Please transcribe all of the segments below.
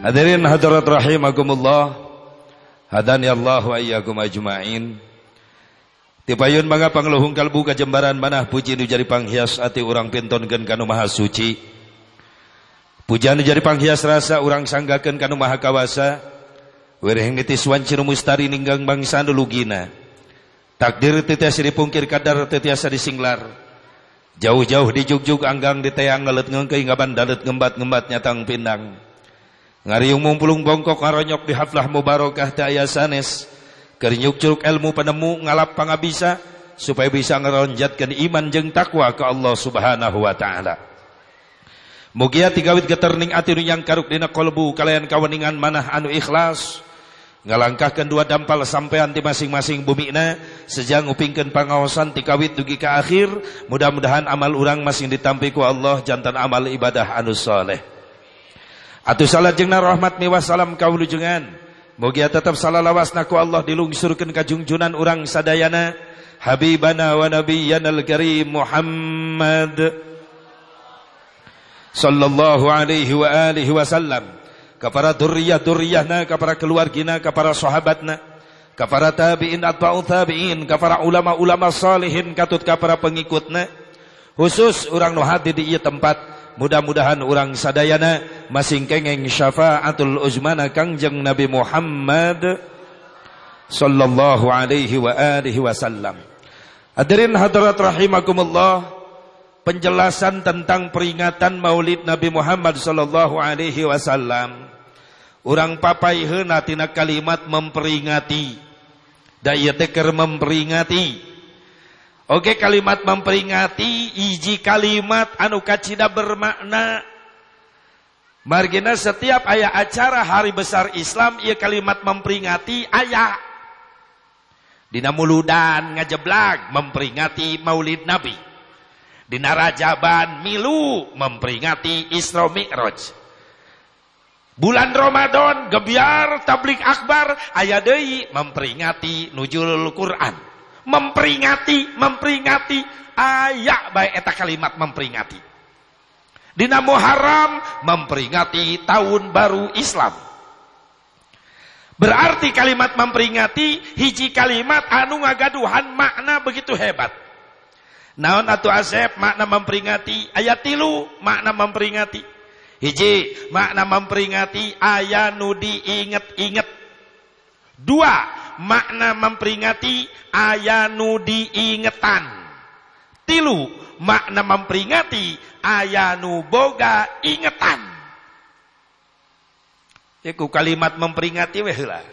Hadirin hadirat rahimakumullah. Hadani Allah wa iyyakum ajmain. Tipayun mangga pangluhung kalbu kajembaran manah puji nu jari panghias ati urang pintonkeun kanu maha suci. Pujian nu jari panghias rasa urang sanggakeun kanu maha kawasa. Wereheng nitiswan cinu mustari ninggang bangsa nu lugina. Takdir titiasa dipungkir kadar titiasa disinglar. Jauh-jauh di jugjug anggang di teang ngelet ngengkei ngaban dalet ngembat-ngembat nyatang pindang. Ngariung mumpulung bongkok ngaronyok di haflah mubarakah daya sanes. Kerinyuk curug ilmu penemu ngalap pangabisa supaya bisa ngeronjatkan iman jeng takwa ke Allah Subhanahu wa taala. Mugia tigawit geterning ati nu yang karuk dina kolbu kalian kaweningan manah anu ikhlas ngalangkahkan dua dampal sampean di masing-masing bumi na sejang upingkan pangawasan tikawit dugi ke akhir mudah-mudahan amal urang masing ditampiku Allah jantan amal ibadah anu soleh Atu salat jeung rahmat miwas salam kaulujengan. Mugia tetap salalawasna ku Allah dilungsurkeun ka junjunan urang sadayana. Habibana wa nabiyyana al-karim Muhammad. Sallallahu alaihi wa alihi wasallam ka para durriyah-durriyahna ka para keluargina ka para sahabatna. Ka para tabi'in atba'u tabi'in ka para ulama-ulama salihin katut ka para pengikutna. Khusus urang nu hadi di ieu tempat Mudah-mudahan orang sadayana masing kengeng syafaatul uzmana kangjeng Nabi Muhammad sallallahu alaihi wa alihi wasallam. Hadirin hadirat rahimakumullah. Penjelasan tentang peringatan Maulid Nabi Muhammad sallallahu alaihi wasallam. Urang papaiheuna tina kalimat memperingati. Da ieu memperingati Oke kalimat memperingati iji kalimat anu kacida bermakna. Margina setiap ayah acara hari besar Islam ia kalimat memperingati ayah Dina muludan ngajeblak memperingati maulid Nabi. Dina rajaban milu memperingati Isra Mi'raj. Bulan Ramadan gebiar tablik akbar ayah deui memperingati nujul Quran memperingati memperingati. Ayak baik eta kalimat memperingati. Dina Muharram memperingati tahun baru Islam. Berarti kalimat memperingati hiji kalimat anu ngagaduhan makna begitu hebat. Naon atu asep makna memperingati? Ayat tilu makna memperingati. Hiji makna memperingati ayat nu diinget-inget dua makna memperingati ayanu diingetan tilu makna memperingati ayanu boga ingetan Iku kalimat memperingati weh lah.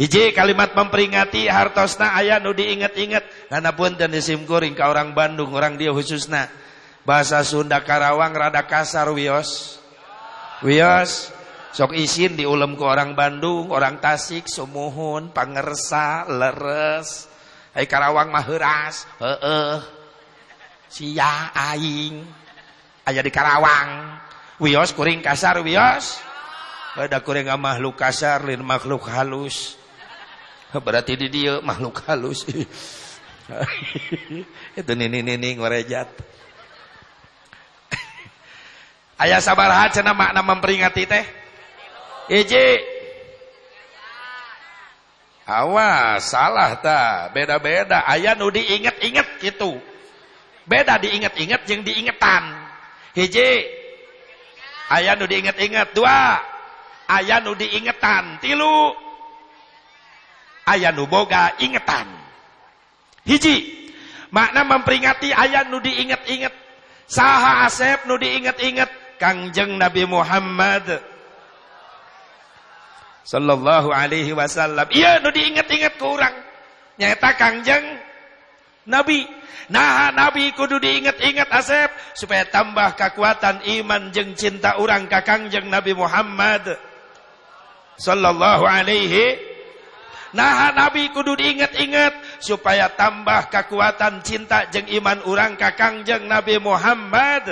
Hiji kalimat memperingati hartosna aya nu diinget-inget. Karena pun dan disimkuring ke orang Bandung, orang dia khususna. Bahasa Sunda Karawang rada kasar wios. Wios. Sok isin diulem ke orang Bandung, orang Tasik, Sumuhun, Pangersa, Leres, Hai Karawang Maheras, heeh. Sia aing. Aya di Karawang. Wios kuring kasar wios. Ada kuring makhluk kasar lin makhluk halus. Berarti di dia makhluk halus. Itu nini-nini ngorejat. Ayah sabar cenah makna memperingati teh. Iji Awas, salah ta. Beda-beda. Ayah nu diinget-inget gitu. Beda diinget-inget yang diingetan. Hiji. Ayah nu diinget-inget. Dua. Ayah nu diingetan. Tilu. Ayah nu boga ingetan. Hiji. Makna memperingati ayah nu diinget-inget. Saha asep nu diinget-inget. Kangjeng Nabi Muhammad sallallahu alaihi wasallam. Iya nu diinget-inget ku urang. Nyaeta kangjeng nabi. Nah nabi kudu diinget-inget asep supaya tambah kekuatan iman jeng cinta urang ka kangjeng nabi Muhammad sallallahu alaihi. Nah Nabi kudu diinget-inget supaya tambah kekuatan cinta jeng iman urang ka Kangjeng Nabi Muhammad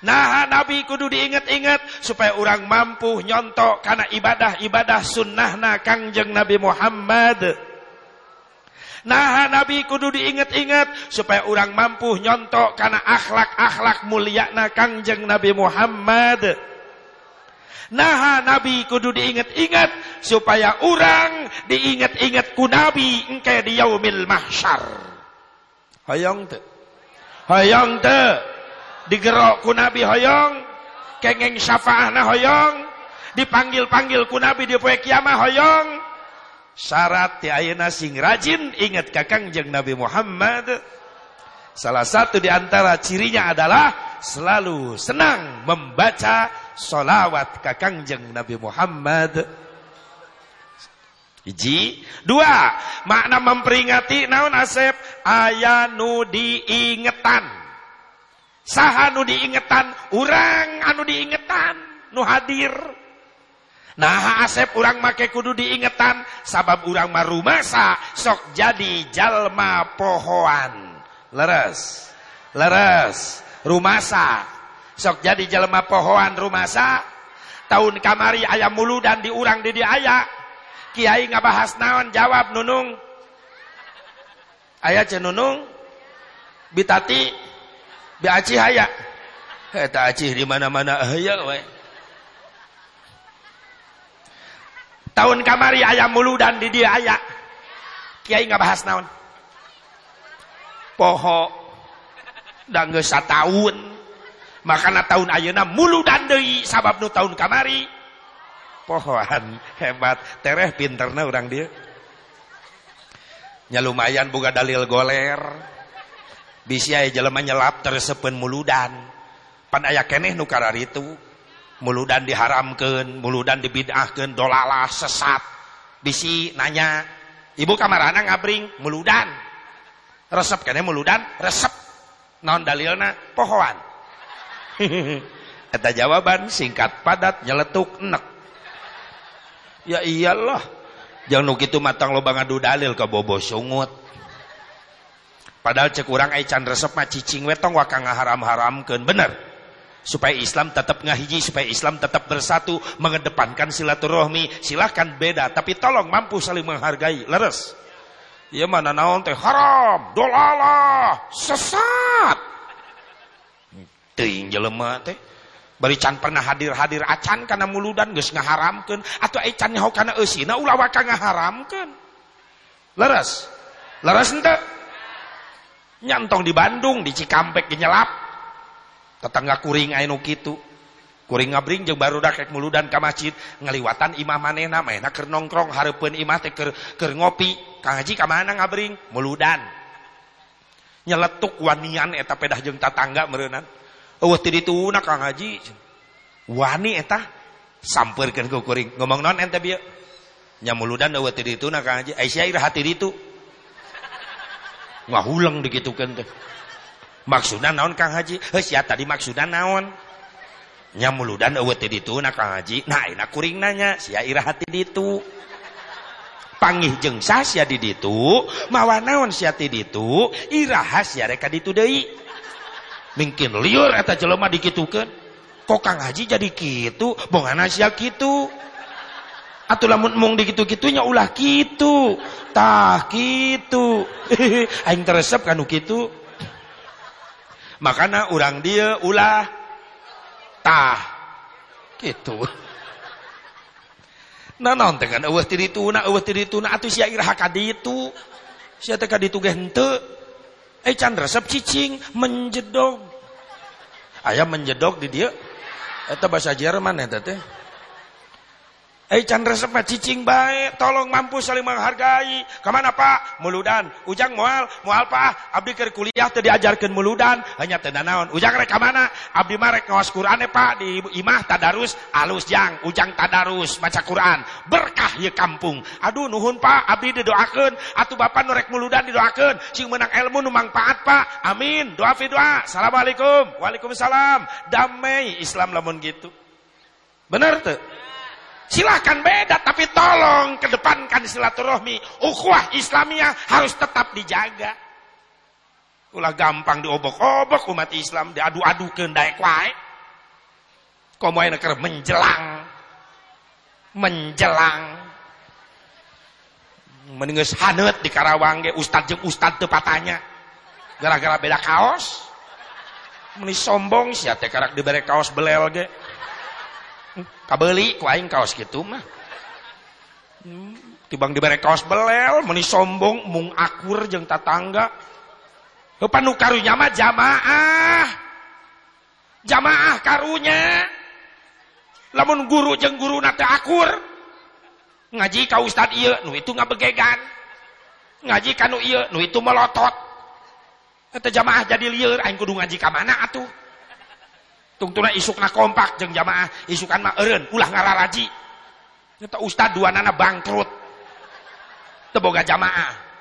Nah Nabi kudu diingat-ingat supaya orang mampu nyontok karena ibadah-ibadah sunnahna kangjeng Nabi Muhammad. Nah Nabi kudu diingat-ingat supaya orang mampu nyontok karena akhlak-akhlak mulia na kangjeng Nabi Muhammad. Nah Nabi kudu diingat-ingat supaya orang diingat-ingat ku Nabi engke di yaumil mahsyar. Hoyong teu? Hoyong teu? Digerok ku Nabi hoyong? Kengeng syafaahna hoyong? Dipanggil-panggil ku Nabi di poe kiamah hoyong? Syarat ti ayeuna sing rajin ingat kakang jeng Nabi Muhammad. Salah satu di antara cirinya adalah selalu senang membaca solawat ke kangjeng Nabi Muhammad. Iji, dua, makna memperingati naon asep aya nu diingetan. Saha nu diingetan, urang anu diingetan, nu hadir. Nah asep urang make kudu diingetan, sabab urang marumasa sok jadi jalma pohoan. Leres, leres, rumasa sok jadi jelema pohoan rumasa tahun kamari ayam mulu dan diurang di aya kiai ngabahas naon jawab nunung ayah cenunung bitati biaci haya. Eta acih di mana-mana. Aya we tahun kamari ayam mulu dan di dia aya kiai ngabahas naon. Poho. Dan geus tahun. Makana tahun ayeuna mulu dan deui sabab nu tahun kamari. Pohoan. Hebat. Tereh pinterna orang dia. Nya lumayan boga dalil goler bisa aya jelema nyelap tersepen muludan pan aya keneh nu itu muludan diharamkeun muludan dibid'ahkeun dolalah sesat bisi nanya ibu kamarana ngabring muludan resep keneh muludan resep non dalilna pohoan Eta jawaban singkat padat nyeletuk enek. Ya iyalah. Jangan nu kitu matang lo ngadu dalil ke bobo sungut. Padahal cek urang ai resep mah cicing wetong waka ngaharam-haramkeun. Bener. Supaya Islam tetap ngahiji, supaya Islam tetap bersatu, mengedepankan silaturahmi. Silahkan beda, tapi tolong mampu saling menghargai. Leres. Ya mana naon teh haram, dolalah, sesat teuing jelema teh bari can pernah hadir-hadir acan kana muludan geus ngaharamkeun atuh ai can nyaho kana eusina ulah waka ngaharamkeun leres leres henteu nyantong di Bandung di Cikampek nyelap. Tetangga kuring anu kitu. Kuring ngabring jeung barudak rek muludan ka masjid. Ngaliwatan imah manehna manehna keur nongkrong hareupeun imah teh keur ngopi. Kang Haji ka mana ngabring? Muludan. Nyeletuk wanian eta pedah jeung tatangga meureunan. Eueuh ti dituna Kang Haji wani eta? Sampeurkeun ku kuring. Ngomong non ente bieu nya muludan eueuh ti dituna Kang Haji Aisyah hati ditu ngahuleng hulang teh maksudna naon kang haji? Heuh ya tadi maksudna naon? Nya muludan awet teh dituna kang haji. Nah enak kuring nanya sia irah hati ditu. Panggih jeng sia di ditu. Mawa naon sia ti ditu. Iraha sia reka ditu deui. Mungkin liur eta jelema dikitukeun kok kang haji jadi kitu? Bongana sia kitu? Atuh lamun mung dikitu-kitunya ulah kitu tah kitu aing teresep kanu kitu makana urang dia ulah tah. Kitu nah naon teh kan eueuh ti dituna eueuh ti dituna. Atuh sia iraha ka ditu. Sia teh Eh can resep cicing menjedog. Ayam menjedog di dia. Eta bahasa Jerman eta teh. Eh can resep cicing baik, tolong mampu saling menghargai. Ke mana Pak? Muludan. Ujang mual, mual Pak. Abdi ke kuliah teh diajarkan muludan, hanya teu naon. Ujang rek mana? Abdi mah rek ngawas Qur'an Pak di imah tadarus alus jang, ujang tadarus baca Quran. Berkah ye kampung. Aduh nuhun Pak, abdi didoakeun. Atuh Bapak nu rek muludan didoakeun. Sing menang ilmu nu mangpaat Pak. Amin. Doa fi doa. Assalamualaikum. Waalaikumsalam. Damai Islam lamun gitu. Benar tuh? Silahkan beda, tapi tolong kedepankan silaturahmi. Ukhuwah Islamiyah harus tetap dijaga. Ulah gampang diobok-obok umat Islam, diadu-adu ke daek wae. Komo keur menjelang. Menjelang. Mendinges hanet di Karawang ge ustad jeung ustad teu patanya. Gara-gara beda kaos. Meni sombong sia teh karak dibere kaos belel ge. Kabeli ku aing kaos kitu mah. Tibang dibere kaos belel meuni sombong mung akur jeung tatangga. Panu karunya mah jamaah. Jamaah karunya. Lamun guru jeung guru nate akur ngaji ka ustad iya nu itu ngabegegan. Ngaji kanu iya nu itu melotot. Eta jamaah jadi lieur aing kudu ngaji ka mana atuh tungtuna isukna kompak jeung jamaah. Isukan mah eureun ulah ngararaji. Eta ustad dua nana bangkrut. Teboga jamaah.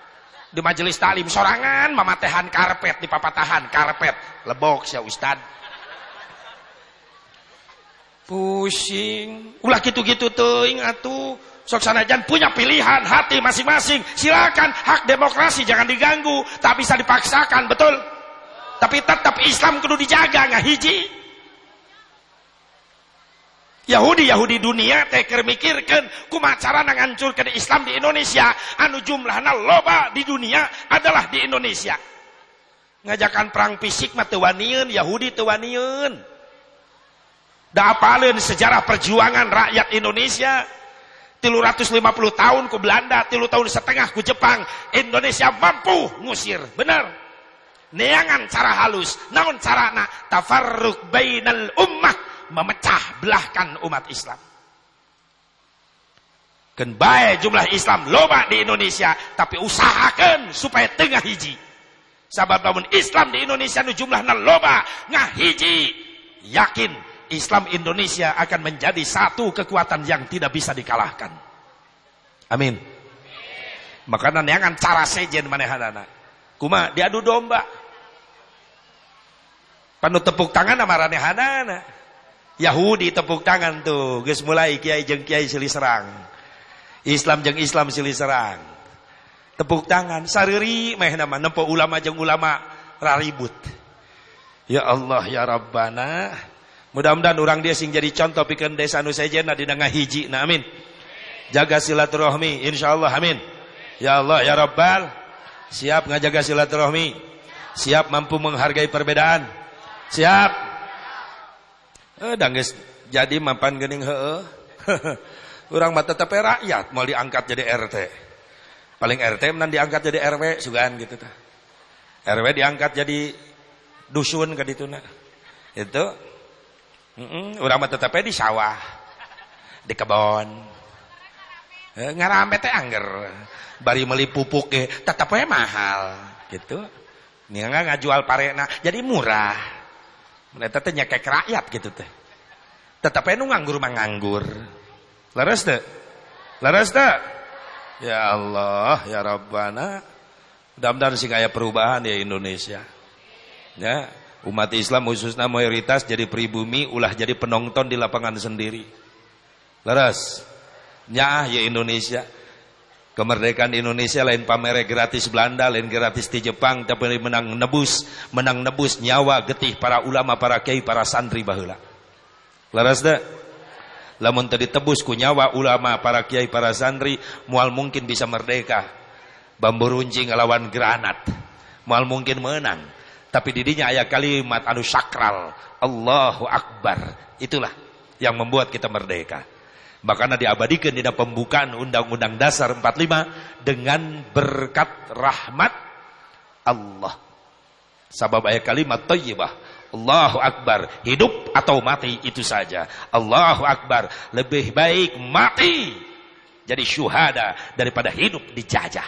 Di majelis taklim sorangan mamatehan karpet di papatahan karpet. Lebok sia ustad. Pusing. Ulah gitu-gitu teuing atuh sok sanajan punya pilihan hati masing-masing. Silakan hak demokrasi jangan diganggu. Tak bisa dipaksakan betul? Tapi tetap Islam kudu dijaga nggak hiji Yahudi Yahudi dunia teker mikirkan kumaha cara ngancurkeun Islam di Indonesia anu jumlahna loba di dunia adalah di Indonesia. Ngajakan perang fisik mah Yahudi teu da apaleun sejarah perjuangan rakyat Indonesia? 350 tahun ku Belanda tilu tahun setengah ku Jepang Indonesia mampu ngusir. Benar. Neangan cara halus naon carana? Tafarruq bainal ummah memecah belahkan umat Islam. Baik jumlah Islam loba di Indonesia, tapi usahakan supaya tengah hiji. Sabab namun Islam di Indonesia nu jumlahna loba ngahiji. Yakin Islam Indonesia akan menjadi satu kekuatan yang tidak bisa dikalahkan. Amin. Makanya neangan cara sejen manehanana. Kuma diadu domba. Panu tepuk tangan sama ranehanana. Yahudi tepuk tangan tuh, guys mulai kiai jeng kiai silih serang. Islam jeng Islam silih serang. Tepuk tangan, sariri meh nama nempo ulama jeng ulama raribut. Ya Allah ya Rabbana. Mudah-mudahan orang dia sing jadi contoh pikan desa nu di danga hiji. Nah amin. Jaga silaturahmi insyaallah amin. Ya Allah ya Rabbal. Siap ngajaga silaturahmi. Siap mampu menghargai perbedaan. Siap Eh, dangges jadi mapan gening heeh. Urang mah tetep rakyat mau diangkat jadi RT. Paling RT menan diangkat jadi RW sugan gitu tah. RW diangkat jadi dusun ka dituna. Itu mm -mm, urang mah tetep di sawah. Di kebon. Eh, ngarampe teh angger. Bari meuli pupuk ge tetep mahal gitu. Nih ngajual parena jadi murah. Mereka teh nyekek rakyat gitu teh. Tetap nu nganggur mah nganggur. Laras teh? Laras teh? Ya Allah, ya Rabbana. Mudah-mudahan sih kayak perubahan ya Indonesia. Ya, umat Islam khususnya mayoritas jadi pribumi ulah jadi penonton di lapangan sendiri. Laras. Ya, ya Indonesia. Kemerdekaan Indonesia lain pamer gratis Belanda, lain gratis di Jepang, tapi menang nebus, menang nebus nyawa getih para ulama, para kiai, para santri baheula. Laras dah. Lamun tadi tebus ku nyawa ulama, para kiai, para santri, mual mungkin bisa merdeka. Bambu runcing ngelawan granat. Mual mungkin menang. Tapi didinya ayat kalimat anu sakral. Allahu Akbar. Itulah yang membuat kita merdeka. Bahkan diabadikan di pembukaan Undang-Undang Dasar 45 dengan berkat rahmat Allah. Sabab ayat kalimat thayyibah. Allahu Akbar, hidup atau mati itu saja. Allahu Akbar, lebih baik mati jadi syuhada daripada hidup dijajah.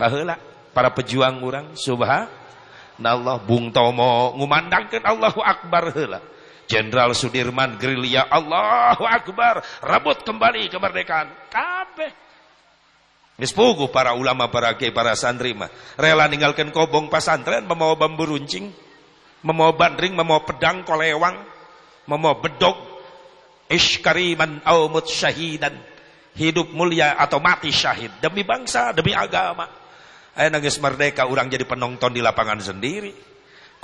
Baheula para pejuang orang subhanallah Bung Tomo ngumandangkeun Allahu Akbar heula. Jenderal Sudirman gerilya Allahu Akbar rebut kembali kemerdekaan. Kabeh. Geus para ulama para kiai para santri mah. Rela ninggalkan kobong pasantren membawa bambu runcing membawa bandring membawa pedang kolewang membawa bedog. Iskariman au syahidan. Hidup mulia atau mati syahid. Demi bangsa demi agama. Ayo nangis merdeka orang jadi penonton di lapangan sendiri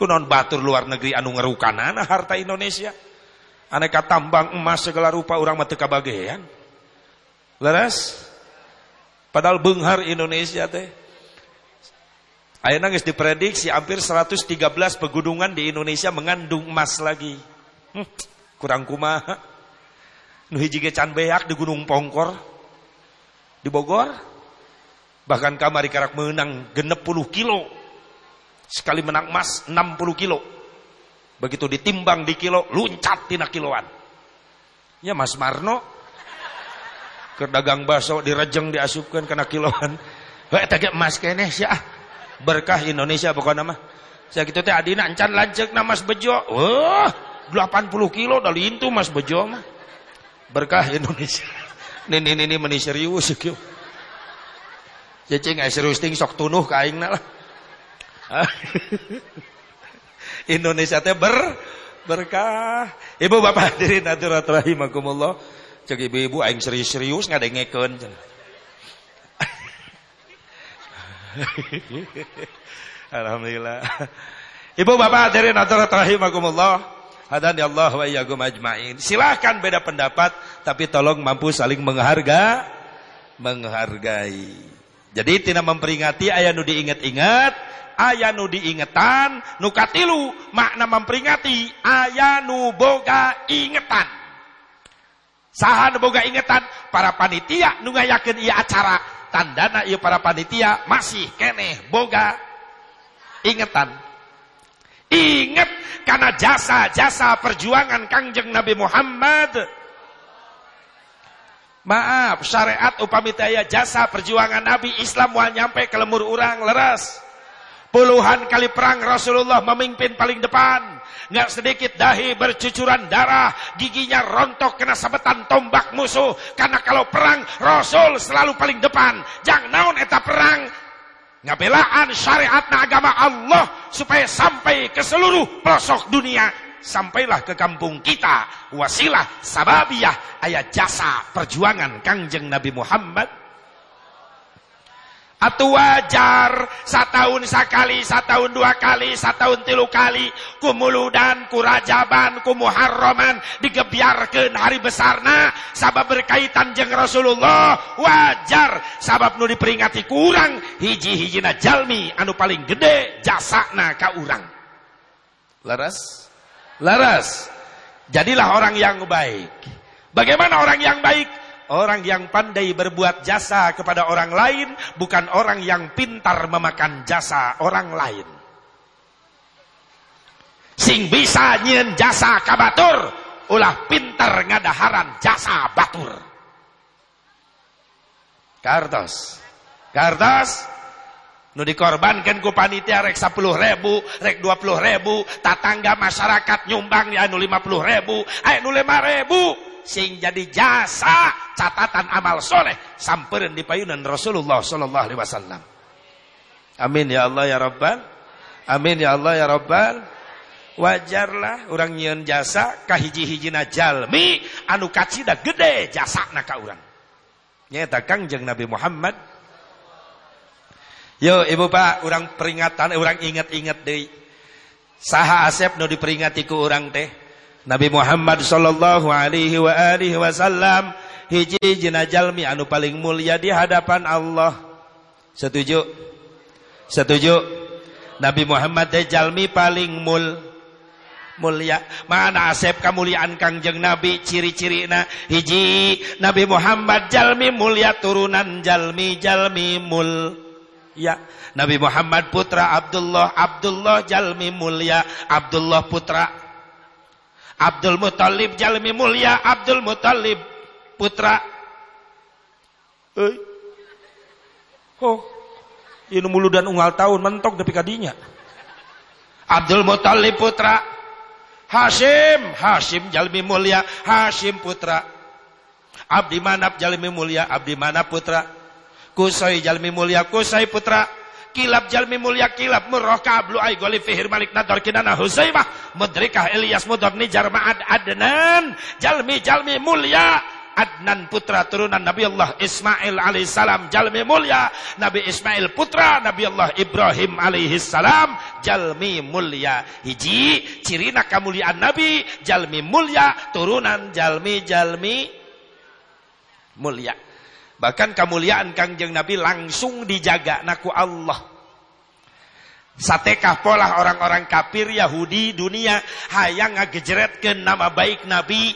kunon batur luar negeri anu ngerukanana harta Indonesia. Aneka tambang emas segala rupa orang mati kabagean. Leres? Padahal benghar Indonesia teh. Ayo nangis diprediksi hampir 113 pegunungan di Indonesia mengandung emas lagi. Hmm, kurang kumaha. Nu hiji ge can beak di Gunung Pongkor di Bogor. Bahkan kamari karak menang genep puluh kilo sekali menang emas 60 kilo. Begitu ditimbang di kilo luncat tina kiloan. Ya Mas Marno. Ke dagang baso direjeng diasupkan kena kiloan. Wah, tege emas kene sia berkah Indonesia pokoknya mah. Saya gitu teh adina encan lancek nama Mas Bejo. Wah 80 kilo dari itu Mas Bejo mah. Berkah Indonesia. Ini ini ini meni serius kieu cicing serius ting sok tunuh ka aingna lah Indonesia teh ber berkah ibu bapak hadirin hadirat rahimakumullah cek ibu-ibu aing serius-serius ngadengekeun Alhamdulillah. Ibu bapak hadirin rahimakumullah. Hadani Allah wa iyyakum ajmain. Silahkan beda pendapat tapi tolong mampu saling mengharga menghargai. Jadi tidak memperingati ayah nu diingat-ingat, ayah nu diingetan, nu katilu. Makna memperingati ayah nu boga ingetan. Saha nu boga ingetan? Para panitia nu ngayakeun ieu acara. Tandana ieu para panitia masih keneh boga ingetan. Inget karena jasa-jasa perjuangan kangjeng Nabi Muhammad. Maaf syariat upami jasa perjuangan Nabi Islam wal nyampe ke lemur urang leras puluhan kali perang Rasulullah memimpin paling depan. Nggak sedikit dahi bercucuran darah, giginya rontok kena sabetan tombak musuh. Karena kalau perang Rasul selalu paling depan. Jangan naon eta perang? Ngabelaan syariat agama Allah supaya sampai ke seluruh pelosok dunia. Sampailah ke kampung kita. Wasilah sababiyah ayat jasa perjuangan kangjeng Nabi Muhammad atau wajar setahun sekali, setahun dua kali, setahun tilu kali. Kumuludan, kurajaban, kumuharroman digebiarkan hari besarna sabab berkaitan jeng Rasulullah wajar. Sabab nu diperingati kurang hiji-hijina jalmi anu paling gede jasakna ka urang. Laras? Laras. Jadilah orang yang baik. Bagaimana orang yang baik Orang yang pandai berbuat jasa kepada orang lain bukan orang yang pintar memakan jasa orang lain. Sing bisa nyen jasa kabatur ulah pintar ngadaharan jasa batur. Kartos. Kartos nu dikorbankan ku panitia rek 10 ribu rek 20 ribu tatangga masyarakat nyumbang ya anu 50 ribu anu 5 ribu sing jadi jasa catatan amal soleh samperin di payunan Rasulullah Sallallahu Alaihi Wasallam. Amin ya Allah ya Rabbal. Amin ya Allah ya Rabbal. Wajarlah orang nyian jasa kahiji-hijina jalmi anu kacida gede jasa naka orang. Nyata kangjeng Nabi Muhammad. Yo ibu pak, orang peringatan, orang ingat-ingat deh. Saha asep no diperingati ku orang teh Nabi Muhammad sallallahu alaihi wa alihi wasallam hiji jina jalmi anu paling mulia di hadapan Allah. Setuju? Setuju? Nabi Muhammad teh jalmi paling mul mulia. Mana asep kemuliaan Kangjeng Nabi ciri na hiji Nabi Muhammad jalmi mulia turunan jalmi jalmi mul ya Nabi Muhammad putra Abdullah Abdullah jalmi mulia Abdullah putra Abdul Muthalib jalmi mulia Abdul Muthalib putra. Eh oh ini mulu dan unggal tahun mentok tapi kadinya. Abdul Muthalib putra. Hashim Hashim jalmi mulia Hashim putra. Abdi Manap jalmi mulia Abdi Manap putra. Kusai jalmi mulia Kusai putra kilab jalmi mulia kilab murroka ablu ay goli fihir malik nador kinana huzaimah. Mudrikah Ilyas mudorni jarma'ad adnan. Jalmi jalmi mulia. Adnan putra turunan Nabi Allah Ismail alaihissalam jalmi mulia. Nabi Ismail putra Nabi Allah Ibrahim alaihissalam jalmi mulia. Hiji cirina kemuliaan Nabi. Jalmi mulia turunan jalmi jalmi mulia Bahkan kemuliaan kangjeng Nabi langsung dijaga naku Allah. Satekah pola orang-orang kafir Yahudi dunia hayang ngagejretkeun nama baik Nabi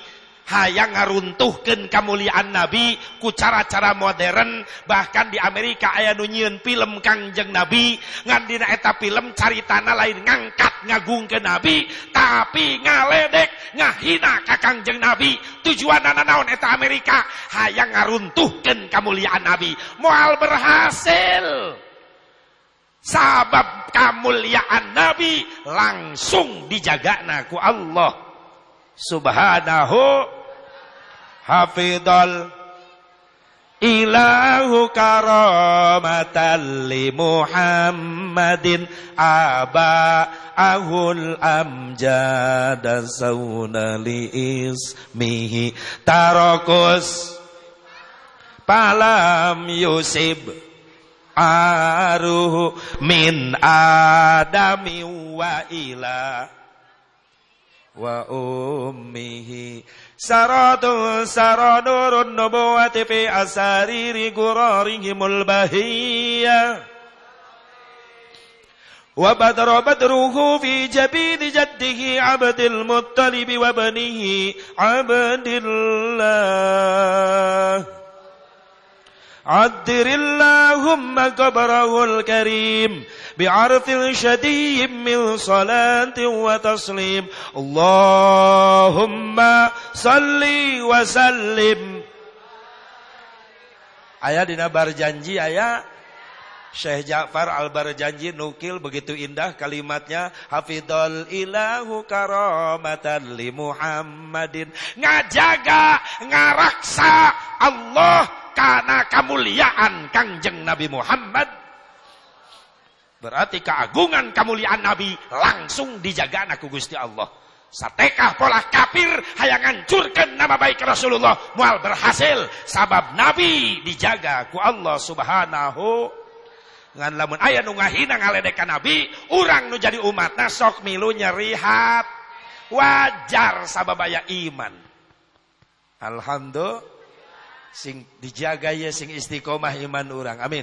hayang ngaruntuhkan kemuliaan Nabi ku cara-cara modern bahkan di Amerika aya nu film Kangjeng Nabi. Ngan dina eta film tanah lain ngangkat ngagung ke Nabi tapi ngaledek ngahina ka Kangjeng Nabi. Tujuan naon eta Amerika hayang ngaruntuhkan kemuliaan Nabi. Moal berhasil. Sabab kemuliaan Nabi langsung dijaga ku Allah. Subhanahu hafidhal. Ilahu karamatan li Muhammadin aba ahul amjad sauna li ismihi. Tarakus palam yusib aruhu min adami wa ila wa ummihi سرى سرى نور النبوة في أسارير قرارهم البهية. وبدر بدره في جبين جده عبد المطلب وابنه عبد الله. عدر اللهم قبره الكريم. بعرف شديد من صلاة وتسليم اللهم صل وسلم Ayah dina barjanji ayah Syekh Ja'far al-Barjanji nukil begitu indah kalimatnya Hafidhul ilahu karamatan li Muhammadin ngajaga ngaraksa Allah karena kemuliaan Kangjeng Nabi Muhammad Berarti keagungan kemuliaan Nabi langsung dijaga aku Gusti Allah. Satekah pola kafir hayang ngancurkan nama baik Rasulullah. Mual berhasil. Sabab Nabi dijaga ku Allah Subhanahu. Ngan lamun aya nu ngahina ngaledekan Nabi urang nu jadi umat sok milu nyerihat. Wajar sabab aya iman. Alhamdulillah. Sing dijaga ya sing istiqomah iman urang. Amin.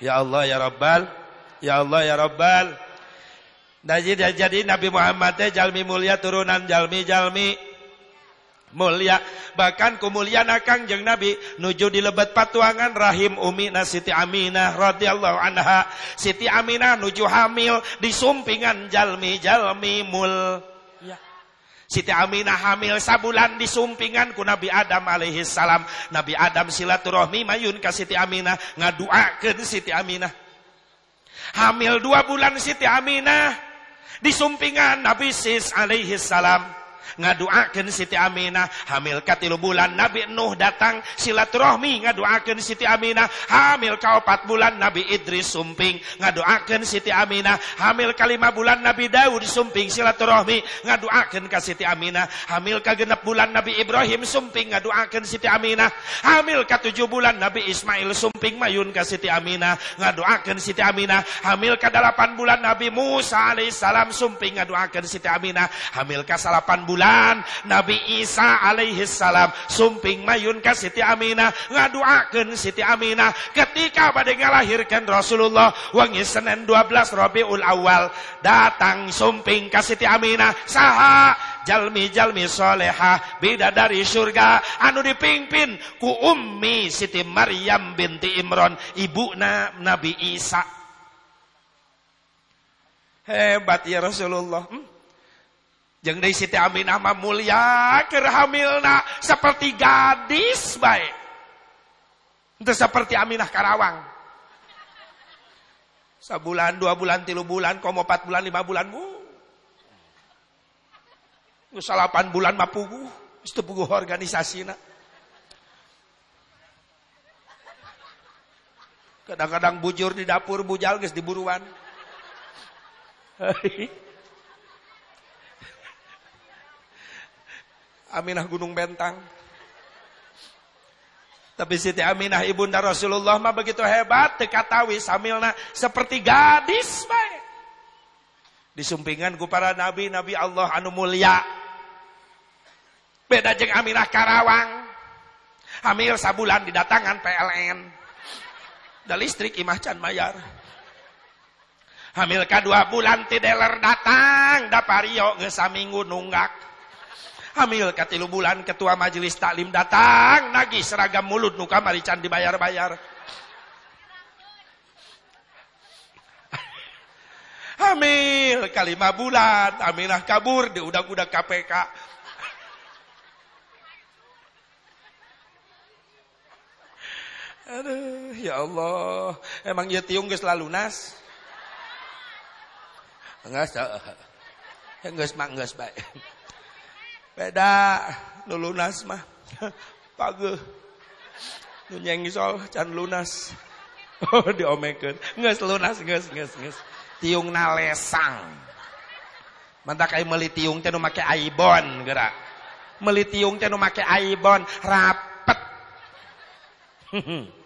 Ya Allah ya Rabbal Ya Allah ya Rabbal. Jadi, jadi Nabi Muhammad teh jalmi mulia turunan jalmi-jalmi mulia. Bahkan kemuliaan akang jeng Nabi nuju di lebat patuangan rahim umi na Siti Aminah radhiyallahu anha. Siti Aminah nuju hamil di sumpingan jalmi-jalmi mul. Ya. Siti Aminah hamil sabulan di sumpingan ku Nabi Adam alaihi salam Nabi Adam silaturahmi mayun ka Siti Aminah ngaduakeun Siti Aminah Hamil dua bulan Siti Aminah. Di sumpingan Nabi Sis alaihi salam ngaduakeun Siti Aminah hamil katilu bulan Nabi Nuh datang silaturahmi ngaduakeun Siti Aminah hamil kaopat bulan Nabi Idris sumping. Ngaduakeun Siti Aminah hamil kalima bulan Nabi Daud sumping silaturahmi. Ngaduakeun ka Siti Aminah hamil ka genep bulan Nabi Ibrahim sumping. Ngaduakeun Siti Aminah hamil ka tujuh bulan Nabi Ismail sumping. Mayun ka Siti Aminah ngaduakeun Siti Aminah hamil ka delapan bulan Nabi Musa alaihissalam sumping. Ngaduakeun Siti Aminah hamil ka salapan bulan bulan. Nabi Isa alaihi salam sumping mayun ka Siti Aminah ngaduakeun Siti Aminah. Ketika pada ngalahirkan Rasulullah wangi Senin 12 Rabiul Awal datang sumping ka Siti Aminah. Saha? Jalmi-jalmi soleha beda dari surga anu dipimpin ku ummi Siti Maryam binti Imron ibu na Nabi Isa. Hebat ya Rasulullah. Hmm? Jeng dari Siti Aminah mah mulia kerhamilna seperti gadis baik. Itu seperti Aminah Karawang. Sebulan, dua bulan, tilu bulan, komo empat bulan, lima bulan, bu. Salapan bulan mah pugu. Itu pugu organisasi na. Kadang-kadang bujur di dapur bujal guys di Aminah Gunung Bentang. Tapi Siti Aminah ibunda Rasulullah mah begitu hebat, tekatawi samilna seperti gadis baik. Disumpingan ku para nabi, nabi Allah anu mulia. Beda jeng Aminah Karawang. Hamil sabulan didatangan PLN. Da listrik imah can mayar. hamil ka dua bulan ti deler datang da pario geus saminggu nunggak hamil ka tilu bulan ketua majelis taklim datang nagih seragam mulut nu kamari dibayar-bayar hamil kalima bulan aminah kabur di udah-udah KPK Aduh, ya Allah. Emang ya tiung geus lalunas? Enggak, enggak mak enggak baik. Beda nu lunas mah. Page. Nu nyengisol can lunas. Oh diomekeun. Geus lunas, geus geus geus. Tiung nalesang. Mantap kayak meli tiung teh nu make aibon geura. Meli tiung teh nu make aibon rapet.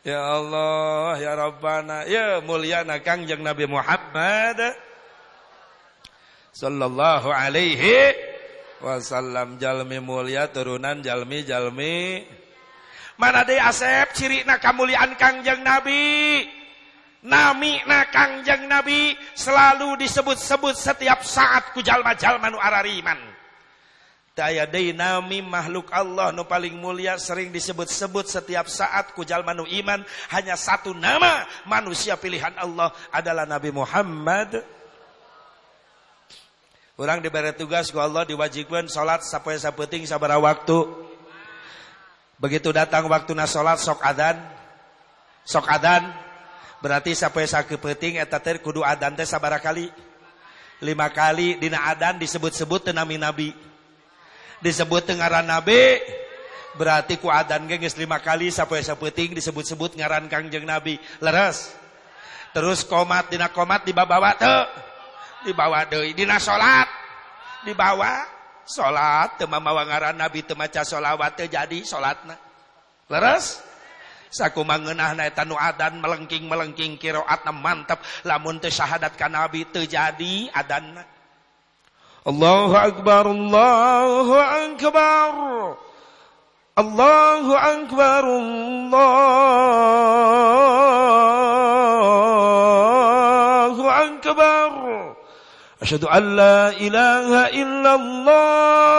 Ya Allah, ya Rabbana, ya mulyana Kangjeng Nabi Muhammad sallallahu alaihi wasallam jalmi mulia turunan jalmi jalmi. Mana deui Asep? Cirina kamuliaan Kangjeng Nabi. Nami na Kangjeng Nabi. Selalu disebut-sebut setiap saat ku jalma-jalma nu arariman. Daya day nami makhluk Allah nu paling mulia. Sering disebut-sebut setiap saat kujal manu iman. Hanya satu nama manusia pilihan Allah adalah Nabi Muhammad. Orang diberi tugas ku Allah diwajibkan salat sampai sapeting sabara waktu. Begitu datang waktu na salat sok adan. Sok adan berarti sampai sakepeting eta teh kudu adan teh sabara kali? Lima kali dina adan disebut-sebut nami nabi disebut ngaran nabi berarti ku adan geus lima kali sampai sapeting disebut-sebut ngaran kangjeng nabi leres terus komat dina komat dibawa teu dibawa Dei Dina salat dibawa salat temamawa ngaran nabi temaca sholawat jadi salatna leres? Saku mangenah nu adan melengking melengking kiroatna mantap lamun teu syahadat ka nabi teu jadi adanna. Allahu akbar Allahu akbar. Allahu akbar Allah أشهد أن لا إله إلا الله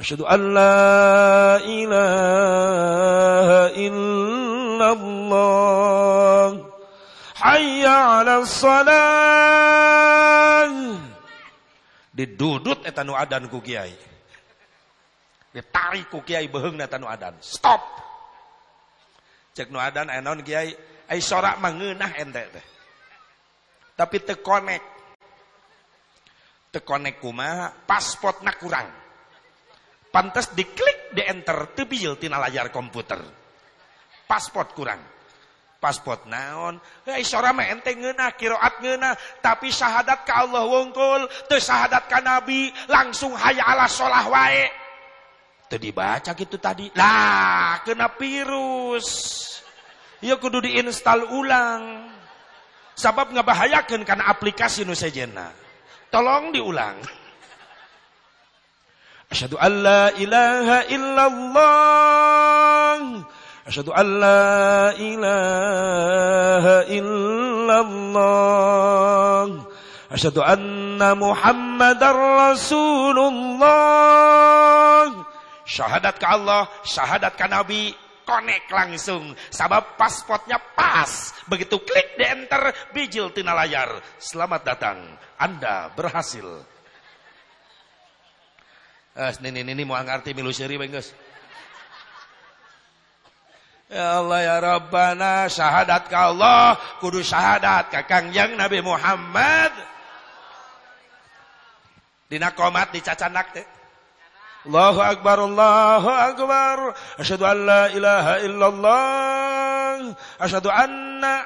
أشهد أن لا إله إلا الله حي على الصلاة didudut eta nu adan ku kiai ditarik ku kiai beheungna eta nu adan stop cek nu adan enon kiai ai sorak mangeunah ente teh tapi teu connect. Kumaha paspotna kurang. Pantas diklik di enter teu bijil tina layar komputer. Pasport kurang. Pasport naon? Hei sora mah ente kiroat ngeunah tapi syahadat ka Allah wongkul teu syahadat ka nabi langsung haya ala sholah wae. Teu dibaca gitu tadi. Lah kena virus. Ya kudu diinstal ulang sabab ngebahayakan karena aplikasi nu sejena tolong diulang. Asyhadu an la ilaha illallah. Asyhadu an la ilaha illallah. Asyhadu anna muhammadar rasulullah. Syahadat ke Allah syahadat ke nabi connect langsung. Sabab pasportnya pas. Begitu klik di enter, bijil tina layar. Selamat datang, Anda berhasil. Eh, ini, ini, mau ngerti milu seri, guys. Ya Allah ya Rabbana syahadat ka Allah kudu syahadat ka Kangjeng Nabi Muhammad dina komat dicacanak teh Allahu akbar Allahu akbar. Asyhadu an la ilaha illallah. Asyhadu anna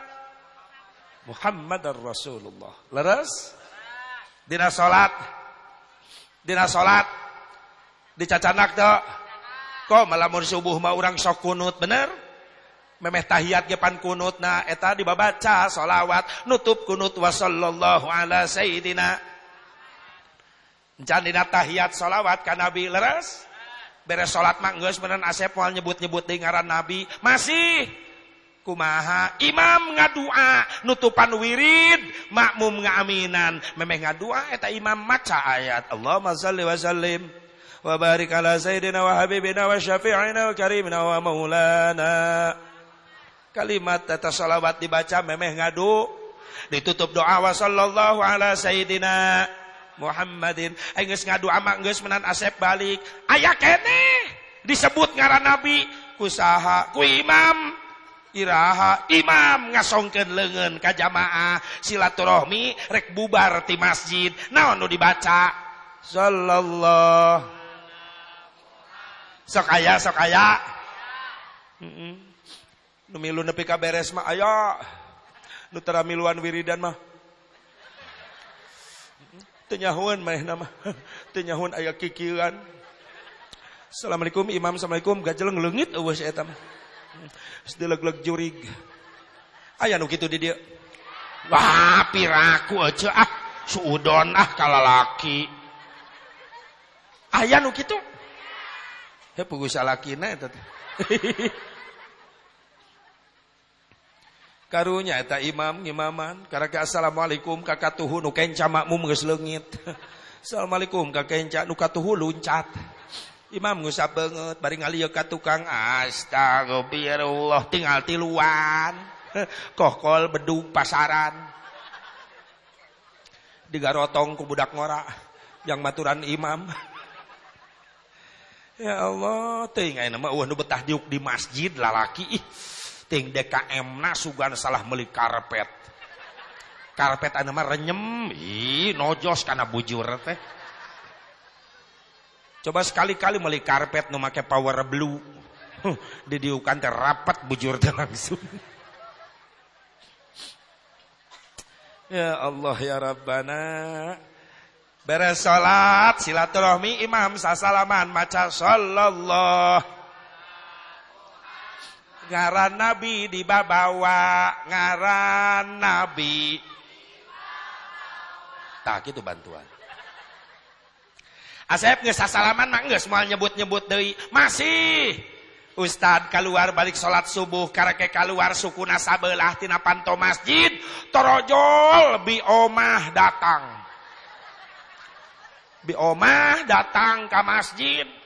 Muhammadar Rasulullah. Leres? Dina salat dina salat dicacanak teh kok malah mun subuh mah urang sok kunut bener? Memeh tahiyat gepan kunut na eta dibabaca solawat nutup kunut wa sallallahu ala sayyidina Jangan dina tahiyat solawat ka nabi leres? Beres salat mah geus beneran asep moal nyebut-nyebut di ngaran nabi. Masih? Kumaha? Imam ngadua nutupan wirid makmum ngaminan memeh ngadua eta imam maca ayat. Allahumma salli wa sallim. Wa barik ala sayyidina wa habibina wa syafi'ina wa karimina wa maulana. Kalimat eta salawat dibaca memeh ngadu. Ditutup doa wa sallallahu ala sayyidina Muhammadin. Geus ngadu ama geus menan asep balik. Aya kene disebut ngaran nabi. Kusaha ku imam. Iraha imam ngasongkeun leungeun ka jamaah. Silaturahmi rek bubar ti masjid. Naon nu dibaca? Sallallahu. Sok aya sok aya. Heeh nepi ka beres mah aya. Nu tara miluan wiridan mah tenyahuan mah nama tenyahuan aya kikiran Assalamualaikum imam Assalamualaikum gajeleng leungit eueuh eta mah Sedeleg-leg jurig. Aya nu kitu di dia. Wah, piraku aja ah. Suudon ah kalalaki. Aya nu kitu. He pugu salakina eta teh. Karunya eta imam imaman. Karaka assalamualaikum kakatuhu nu kenca makmum geus leungit. Assalamualaikum ka kenca nu katuhu luncat. Imam ngusap banget bari ngalieu ka tukang. Astagfirullah tinggal tiluan. Kokol bedug pasaran. Digarotong ku budak ngora yang maturan imam. Ya Allah teuing ayeuna mah nu betah diuk di masjid lalaki ting DKM na sugan salah meuli karpet karpet anu mah renyem ih nojos kana bujur teh Coba sekali-kali meli karpet nu make power blue. Huh, didiukan teh rapat bujur teh langsung. ya Allah ya Rabbana. Beres salat silaturahmi imam sasalaman maca sallallahu ngaran nabi dibawa ngaran nabi. Tak itu bantuan. Asep nggak salaman mah nggak semua nyebut-nyebut deui. Masih. Ustad keluar balik sholat subuh kareke keluar suku nasabelah tina panto masjid torojol bi omah datang. Bi omah datang ke masjid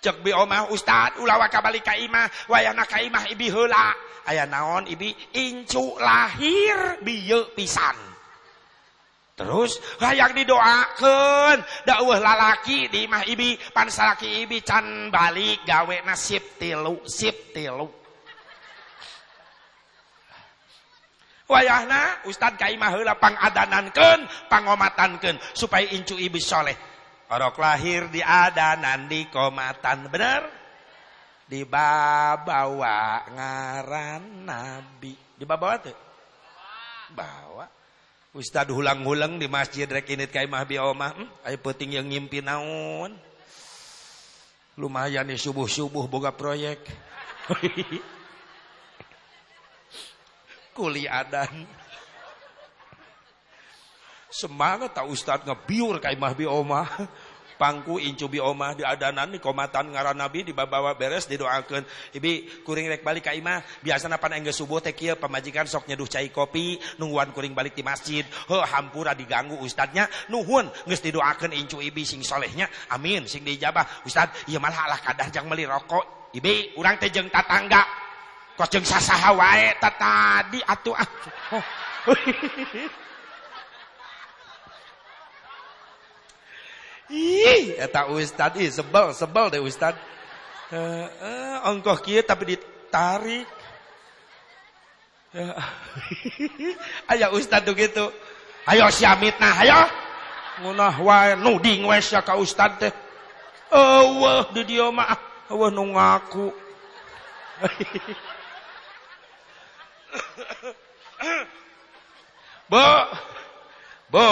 cek bi omah ustad ulawa kabalik ka imah wayana ka imah ibi heula aya naon ibi incu lahir bieu pisan Terus hayang didoakan dakwah lalaki di imah ibi pan salaki ibi can balik gawe nasib tilu sip tilu. Wayahna Ustad ka imah heula pangadanankeun pangomatankeun supaya incu ibi soleh. Orok lahir di adanan di komatan bener dibawa ngaran nabi dibawa tuh bawa Ustad hulang-hulang di masjid rek init kai mah biomah. Hmm? Ayo penting yang ngimpi naon. Lumayan nih subuh-subuh boga proyek. Kuli adan. Semangat tak Ustad ngebiur kai mah biomah pangku incubi omah di adanan di komatan ngaran nabi dibawa beres didoakan ibi kuring rek balik ka imah. Biasa napan engge subuh teh kieu pamajikan sok nyeduh cai kopi nungguan kuring balik di masjid. He hampura diganggu ustadnya nuhun geus didoakeun incu ibi sing solehnya. Amin sing dijabah. Ustad ieu malah alah kadah jang meuli rokok. Ibi urang teh jeung tatangga. Kos jeung sasaha wae tadi atuh ah Ih, eta ustad ih sebel, sebel deh ustad. Uh, uh, ongkoh kia tapi ditarik. Uh, ayo ustad tuh gitu. Ayo siamit nah, ayo. Ngunah wae nuding wae sia ka ustad teh. Eueuh di dieu mah eueuh nu ngaku. Bo. Bo.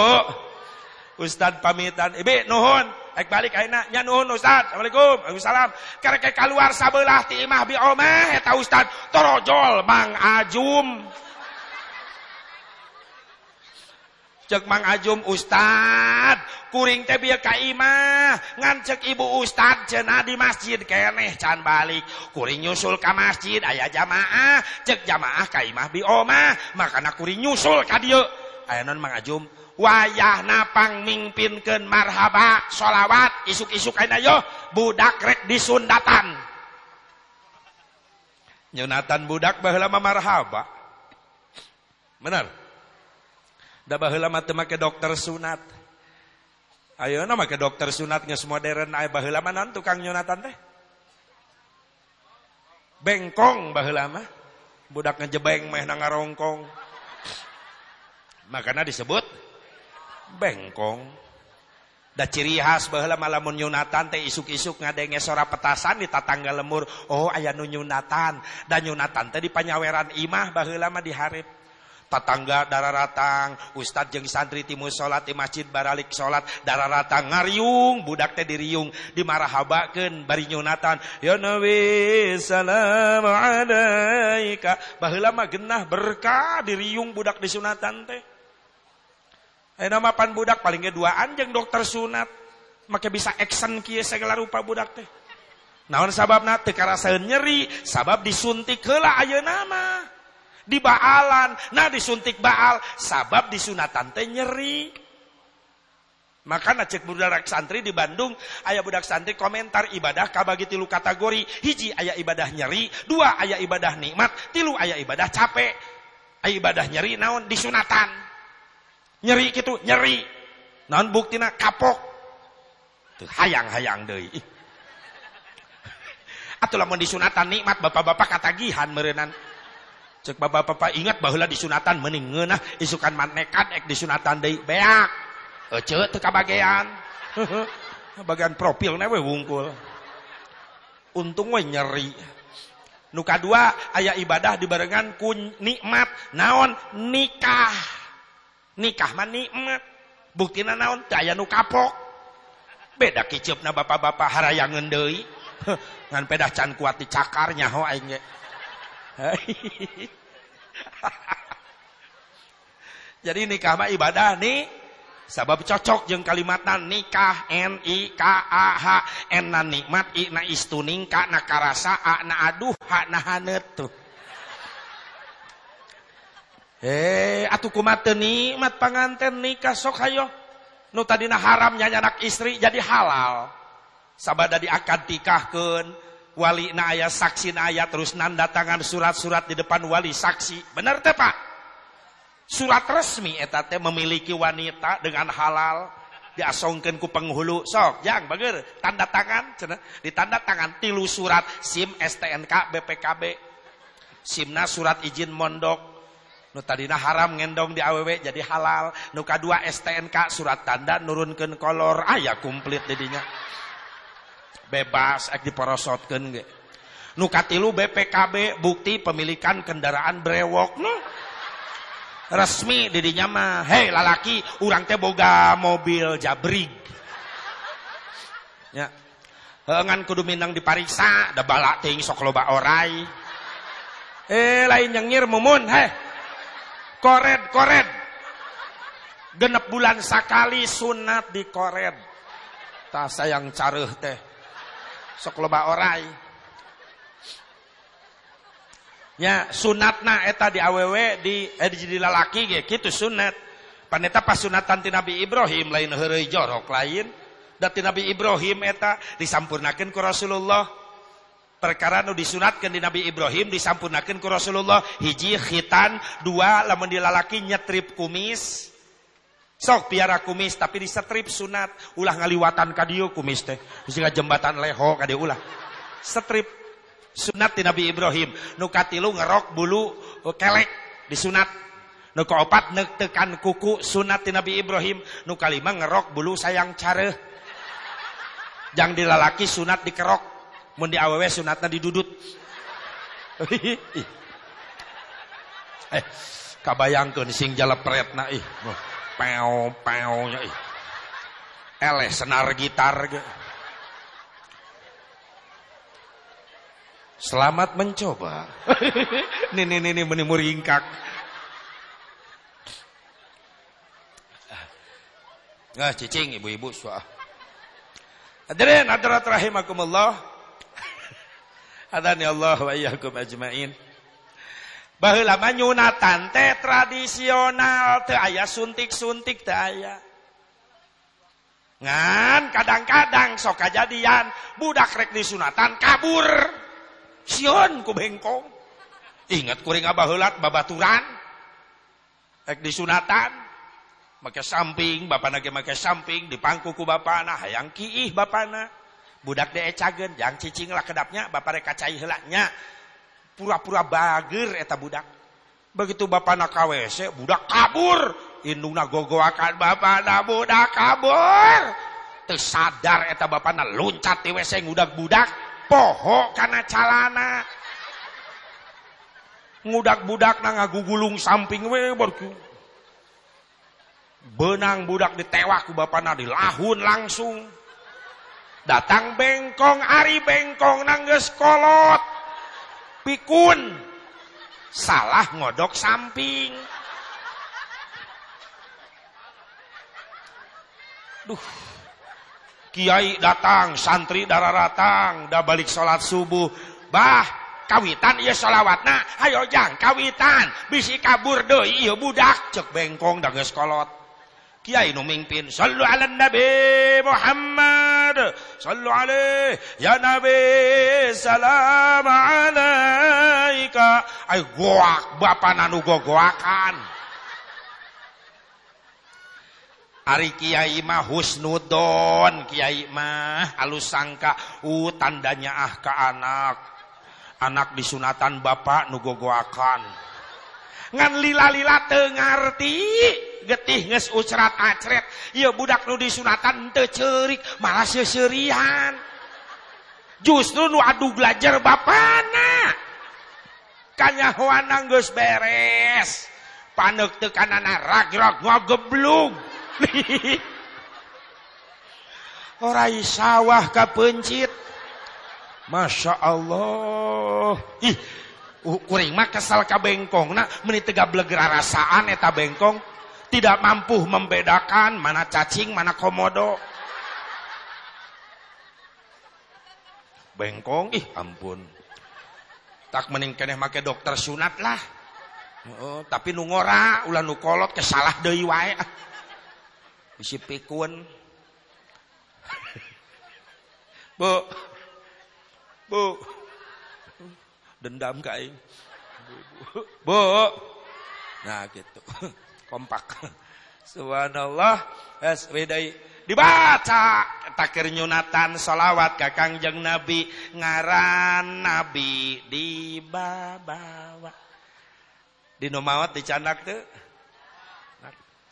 Ustad pamitan. Ibi nuhun. Ek balik aina. Nya nuhun Ustad Assalamualaikum. Waalaikumsalam. Karek keluar sabelah ti imah bi omah eta Ustad torojol Mang Ajum. Cek Mang Ajum Ustad kuring teh biar ka imah. Ngan cek ibu Ustad cenah di masjid keneh can balik. Kuring nyusul ka masjid aya jamaah. Cek jamaah ka imah bi omah makana kuring nyusul ka dieu. Aya non Mang Ajum. Wayah napang mingpinkeun marhaba sholawat isuk-isuk ayeuna yo budak rek disundatan nyunatan budak baheula mah marhaba benar Da baheula mah teu make dokter sunat. Ayeuna make dokter sunat geus modern aya baheula mah naon tukang nyunatan teh? Bengkong baheula mah. Budak ngejebeng meh ngarongkong. Makanya disebut bengkong. Da ciri khas baheula malamun nyunatan teh isuk-isuk ngadenge sora petasan di tatangga lemur. Oh aya nu nyunatan. Da nyunatan teh di panyaweran imah baheula mah diharip tatangga dararatang Ustad jeng santri timu salat di masjid baralik salat dararatang ngariung budak teh diriung dimarahabakeun bari nyunatan ya nabi salam alaika baheula mah genah berkah diriung budak di sunatan teh Ayeuna mah pan budak paling ge duaan jeung dokter sunat. Make bisa action kieu segala rupa budak teh. Naon sababna teu karasaeun nyeri sabab disuntik heula ayeuna mah di baalan nah disuntik baal sabab disunatan teh nyeri. Maka cek budak santri di Bandung ayah budak santri komentar ibadah kabagi tilu kategori. Hiji ayah ibadah nyeri dua ayah ibadah nikmat tilu ayah ibadah capek. Ayah ibadah nyeri naon? Disunatan nyeri gitu nyeri. Naon buktina? Kapok. Tuh hayang-hayang deh atau lamun disunatan nikmat bapak-bapak katagihan merenan cek bapak-bapak ingat bahwa disunatan mending ngeunah isukan man nekat ek disunatan deui. Beak. Ece teu kabagean. Bagian profil we wungkul. Untung we nyeri. Nu kadua aya ibadah dibarengan ku nikmat. Naon? Nikah nikah mah nikmat. Buktina naon? Teu aya nu kapok. Beda kiceupna bapak-bapak harayangeun deui ngan pedah can kuat dicakar nyaho aing ge. Jadi nikah mah ibadah nih sabab cocok jeng kalimatna nikah N I K A H. N na nikmat I na istuning K na karasa A na aduh H na hanet tuh. Eh atuh kumaha nikmat panganten nikah sok hayo. Nu tadina haram nyanyanak istri jadi halal. Sabada diakad tikahkeun wali na ayat saksi na ayat terus nanda tangan surat-surat di depan wali saksi. Benar teh pak? Surat resmi etate memiliki wanita dengan halal. Diasongkan ku penghulu sok yang bager. Tanda tangan cina ditanda tangan tilu surat SIM STNK BPKB SIMna surat izin mondok nu tadina haram ngendong di AWW jadi halal. Nu kadua STNK surat tanda nurunkan kolor. Ayah komplit didinya. Bebas ek diporosotkeun ge. Nu katilu BPKB bukti pemilikan kendaraan brewok. Nu. Resmi didinya mah. Hei lalaki urang teh boga mobil jabrig. Ya. Ngan kudu minang dipariksa da balak ting sok loba orai. Eh lain nyengir mumun heh kored kored genep bulan sakali sunat di kored tak sayang careh teh. Sok loba orai. Nya sunatna eta di awewe di eh, di lalaki ge kitu sunat. Paneta pas sunatan ti Nabi Ibrahim lain heureuy jorok lain. Da ti Nabi Ibrahim eta disampurnakeun ku Rasulullah perkara nu disunatkeun di Nabi Ibrahim disampurnakeun ku Rasulullah hiji khitan dua lamun di lalaki nyetrip kumis Sok piara kumis tapi disetrip sunat. Ulah ngaliwatan kadiu kumis teh. Bisa jembatan leho kadiu ulah. Setrip sunat di Nabi Ibrahim. Nukatilu ngerok bulu oh, kelek disunat. Nu opat tekan kuku sunat di Nabi Ibrahim. Nu kalima ngerok bulu sayang care. Jang dilalaki sunat dikerok. Mun di awewe sunatna didudut. eh, kabayangkeun sing jalepretna ih peo nya ih. Eleh senar gitar ge. Selamat mencoba. Nih nih nih meni muringkak. Nah, cicing ibu-ibu soal. Hadirin hadirat rahimakumullah. Hadani Allah wa iyyakum ajmain. Baheula mah nyunatan teh tradisional teu aya suntik-suntik teu aya. Ngan kadang-kadang sok kajadian budak rek disunatan kabur. Sion ku bengkong. Ingat kuring abah heulat babaturan. Rek disunatan. Make samping, bapana ge make samping, dipangku ku bapana, hayang kiih bapana. Budak ecagen, yang cicing lah kedapnya, bapak rek kacai heulanya. Pura-pura bager eta budak. Begitu bapana KWC, budak kabur. Indungna gogoakan bapana budak kabur. Tersadar eta bapana loncat di WC ngudak-budak. Poho karena calana. Ngudak-budak na ngagugulung samping we berku. Benang budak ditewak ku bapana dilahun langsung. Datang bengkong, ari bengkong nangges kolot. Pikun. Salah ngodok samping. Duh. Kiai datang, santri darah datang, dah balik sholat subuh. Bah, kawitan iya sholawatna. Ayo jang, kawitan. Bisi kabur deh, iya budak. Cek bengkong dah kolot. Kiai nu mimpin sallu ala nabi Muhammad. Sallu alaihi ya nabi salam alaika. Ay goak bapa nanu gogoakan. Ari kiai mah husnudon. Kiai mah halus sangka uh tandanya ah ke anak. Anak disunatan bapak nu gogoakan. Ngan lila-lila teu getih nges ucerat acret. Iya budak nu disunatan teu cerik. Malah seserian. Justru nu adu belajar bapana. Kanyahoana geus beres. Panek tekanana rag-rag ngogeblug orai sawah kapencit. Masya Allah. Ih kuring mah kesal ka bengkong nah menit tega bleger rasaan eta bengkong tidak mampu membedakan mana cacing, mana komodo. Bengkong, ih ampun. Tak mending keneh make dokter sunat lah. Oh, tapi nu ngora ulah nu kolot kesalah deui wae. Bisi pikun. Bu. Bu. Dendam kain. Bu. Nah gitu kompak. Subhanallah. Dibaca. Takir Yunatan sholawat kakangjeng nabi. Ngaran nabi dibabawa. Dinomawat dicanak tuh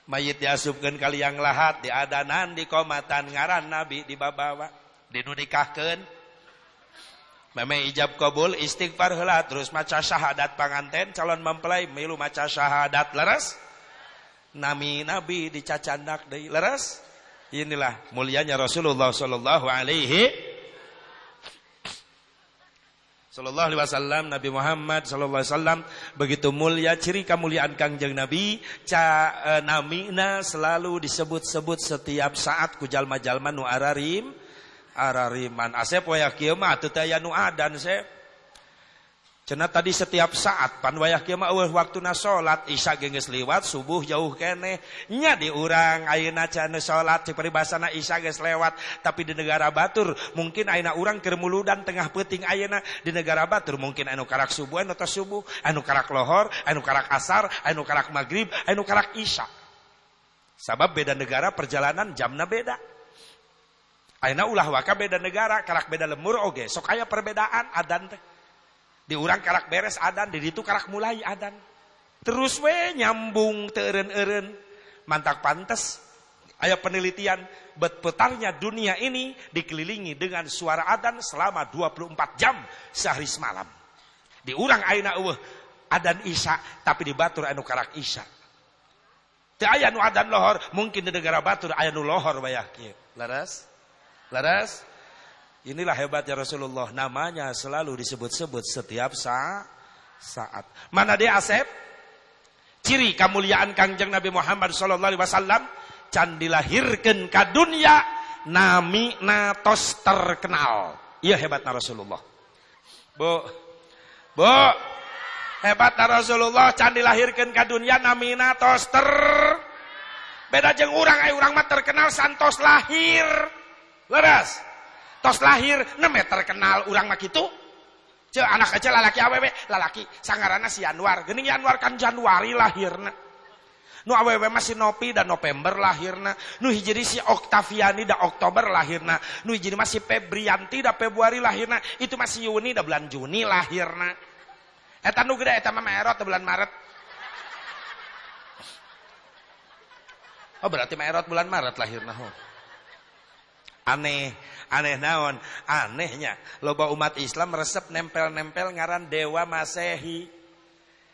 mayit diasupkan kali yang lahat di adanan di komatan ngaran nabi dibabawa. Dinu nikahkan meme ijab kabul istighfar hela terus maca syahadat panganten calon mempelai milu maca syahadat leres. Nami nabi dicacandak deui. Leres? Inilah mulianya Rasulullah sallallahu alaihi Sallallahu alaihi wasallam Nabi Muhammad sallallahu alaihi wasallam. Begitu mulia ciri kemuliaan Kangjeng Nabi ca e, namina selalu disebut-sebut setiap saat ku jalma-jalma nu ararim arariman. Asep wayah kieu mah atuh teh nu adan sep Cena tadi setiap saat pan wayah kieu mah eueuh waktuna salat isya geus liwat subuh jauh kene. Nya di urang ayeuna can salat cek paribasana isya geus lewat. Tapi di negara batur mungkin ayeuna urang keur muludan tengah peuting ayeuna. Di negara batur mungkin anu karak subuh anu tos subuh anu karak lohor anu karak asar anu karak maghrib anu karak isya. Sabab beda negara perjalanan jamna beda. Ayeuna ulah waka beda negara karak beda lemur oge. Sok aya perbedaan adan teh di orang karak beres adan, di itu karak mulai adan. Terus we nyambung teren-eren. Mantak pantas. Ayah penelitian, betpetarnya dunia ini dikelilingi dengan suara adan selama 24 jam sehari semalam. Di urang aina eueuh adan isya, tapi di batur anu karak isya. Teu aya nu adan lohor, mungkin di negara batur aya nu lohor bayah. Laras? Laras? Inilah hebatnya Rasulullah. Namanya selalu disebut-sebut setiap sa saat. Mana dia Asep? Ciri kemuliaan kangjeng Nabi Muhammad Sallallahu Alaihi Wasallam can dilahirkan ke dunia nami natos terkenal iya hebatnya Rasulullah bu bu hebatnya Rasulullah can dilahirkan ke dunia nami natos ter beda jeng orang ay orang mah terkenal santos lahir leras tos lahir neme terkenal orang mah gitu Ce anak kecil lalaki awewe, lalaki sangarana si Anwar. Geuning Anwar kan Januari lahirna. Nu awewe masih Nopi dan November lahirna. Nu hijri si Oktaviani da Oktober lahirna. Nu hijri masih Febrianti da Februari lahirna. Itu masih Yuni da bulan Juni lahirna. Eta nu gede eta mah Maret bulan Maret. Oh berarti Maret bulan Maret lahirna. Oh. Aneh. Aneh naon? Anehnya. Loba umat Islam resep nempel-nempel ngaran Dewa Masehi.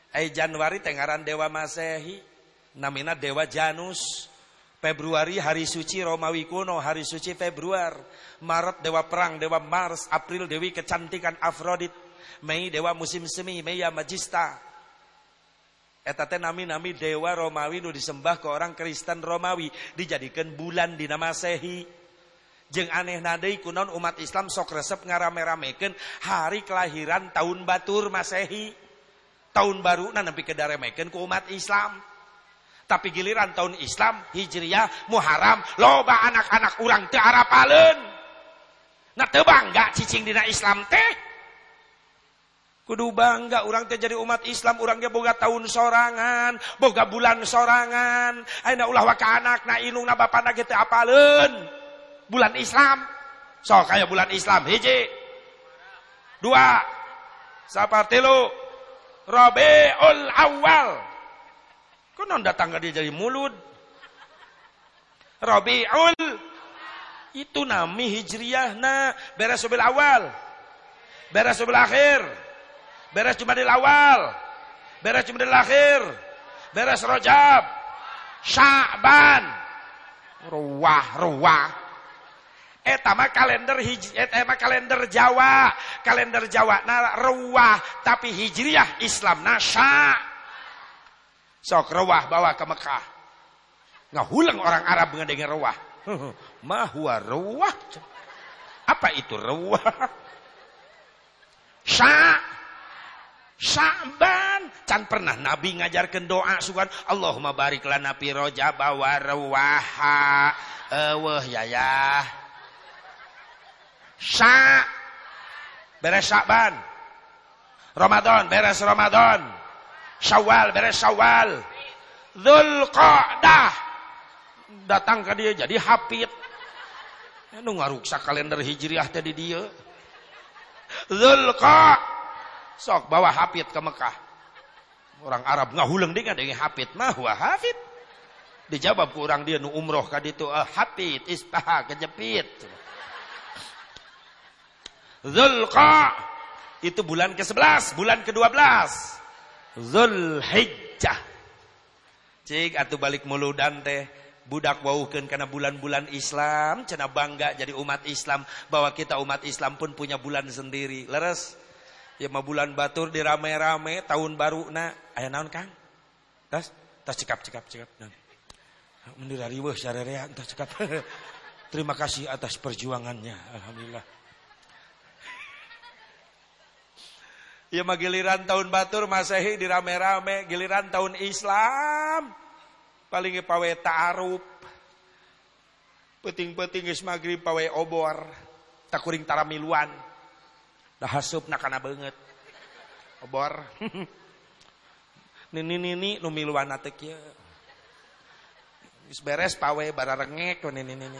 Eh Januari teh ngaran Dewa Masehi. Namina Dewa Janus. Februari hari suci Romawi kuno. Hari suci Februari Maret Dewa Perang Dewa Mars. April Dewi kecantikan Afrodit. Mei Dewa musim semi. Meia Magista. Eta teh nami-nami dewa Romawi nu disembah ke orang Kristen Romawi. Dijadikan bulan di Masehi jeng aneh nadei kunon umat Islam sok resep ngarame-ramekeun hari kelahiran tahun batur masehi. Tahun baru nepi ke daremekeun ku umat Islam. Tapi giliran tahun Islam Hijriyah Muharram loba anak-anak urang teu arapaleun. Nah teu bangga cicing dina Islam teh. Kudu bangga orang teh jadi umat Islam orang ge boga tahun sorangan boga bulan sorangan. Ayeuna ulah wa ka anak na inung na bapana ge teu apaleun bulan Islam. So kayak bulan Islam. Hiji. Dua. Seperti lu Rabiul Awal. Konon datang ke dia jadi mulut Rabiul. Itu nami hijriyah na beres subil awal. Beres subil akhir. Beres cuma di awal. Beres cuma di akhir. Beres rojab Sya'ban ruwah ruwah etama kalender hij etama kalender Jawa. Kalender Jawa na ruwah tapi hijriah Islam nasya sok ruwah bawa ke Mekah. Ngahulang orang Arab dengan ruwah mahwa ruwah apa itu ruwah sya Sya'ban. Can pernah Nabi ngajarkan doa sugan Allahumma barik lana fi rajab wa rawaha eueuh ya ya Sya beres Syakban. Ramadan beres Ramadan. Syawal beres Syawal. Dzulqa'dah datang ke dia jadi hafid. Nu ngaruksa kalender hijriah tadi dia. Dzulqa sok bawa hafid ke Mekah. Orang Arab ngahuleng dengan dengan hafid mah wa hafid. Dijawab ke orang dia nu umroh ka ditu ah, hafid istaha kejepit. Zulqa itu bulan ke-11, bulan ke-12. Zulhijjah. Cik atuh balik muludan teh budak waukeun karena bulan-bulan Islam cenah bangga jadi umat Islam bahwa kita umat Islam pun punya bulan sendiri. Leres? Ya mah bulan batur dirame-rame tahun baru na aya naon Kang? Tas tas cekap cekap cekap. Mendira riweuh sarerea tas cekap. Terima kasih atas perjuangannya. Alhamdulillah. Ya mah giliran tahun batur masehi dirame-rame, giliran tahun Islam paling pawe ta'aruf. Peting-peting geus magrib pawe obor, tak kuring taramiluan. Dah hasup nakana banget. Obor. nini nini nu miluan teh kieu. Beres pawe bararengek nini nini.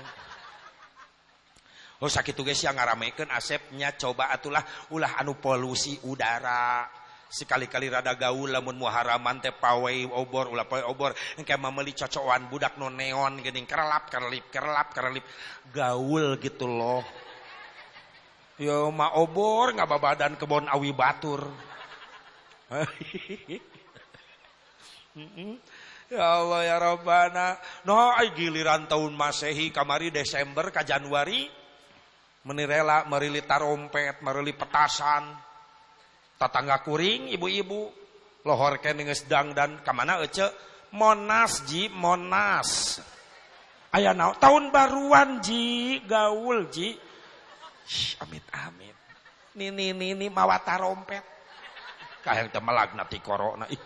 Oh sakit guys yang ngaramekan asepnya coba atulah ulah anu polusi udara. Sekali-kali rada gaul lamun muharaman teh pawai obor ulah pawai obor. Engke mameli cocokan budak no neon geuning kerelap kerelip kerelap kerelip gaul gitu loh. Yo ma obor ngababadan kebon awi batur. Ya Allah ya Rabbana. No, giliran tahun Masehi kamari Desember ke Januari menirela merili tarompet merili petasan tatangga kuring ibu-ibu lohor keninges dang dan kamana ece monas ji monas Aya naon? Tahun baruan ji, gaul ji. Shh, amit amit. Nini nini mawa tarompet. Kahang teh melagna ti corona. Ih.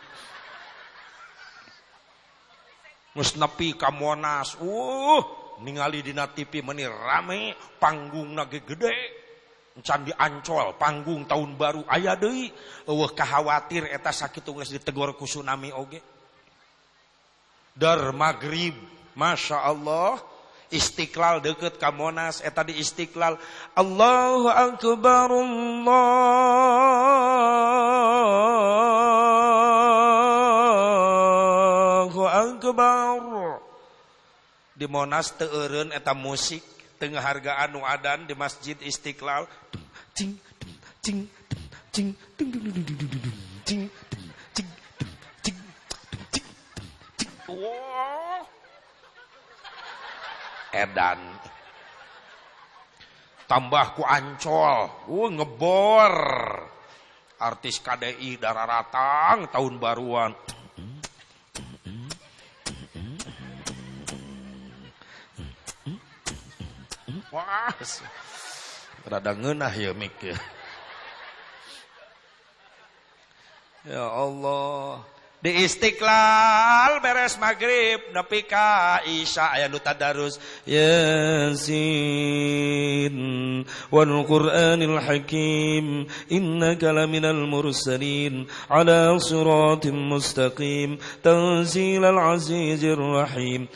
Geus nepi ka Monas. Uh, ningali dina TV rame, panggung ge gede. Candi Ancol, panggung tahun baru aya deui. Eueuh kahawatir eta sakitu geus ditegor ku tsunami oge. Dar maghrib, Masya Allah. Istiqlal deket ka Monas eta di Istiqlal. Allahu akbar Allahu akbar. Di Monas teu eureun eta musik tengah harga anu adan di Masjid Istiqlal. Cing cing cing cing cing Wah. Edan. Tambah ku ancol. Uh, ngebor. Artis KDI ratang tahun baruan. Wah. Rada ngeunah ya mik ya. Ya Allah. Di Istiqlal beres maghrib nepi ka Isya aya nu tadarus Yasin wal Qur'anil Hakim innaka laminal mursalin ala siratim mustaqim tanzilal azizir rahim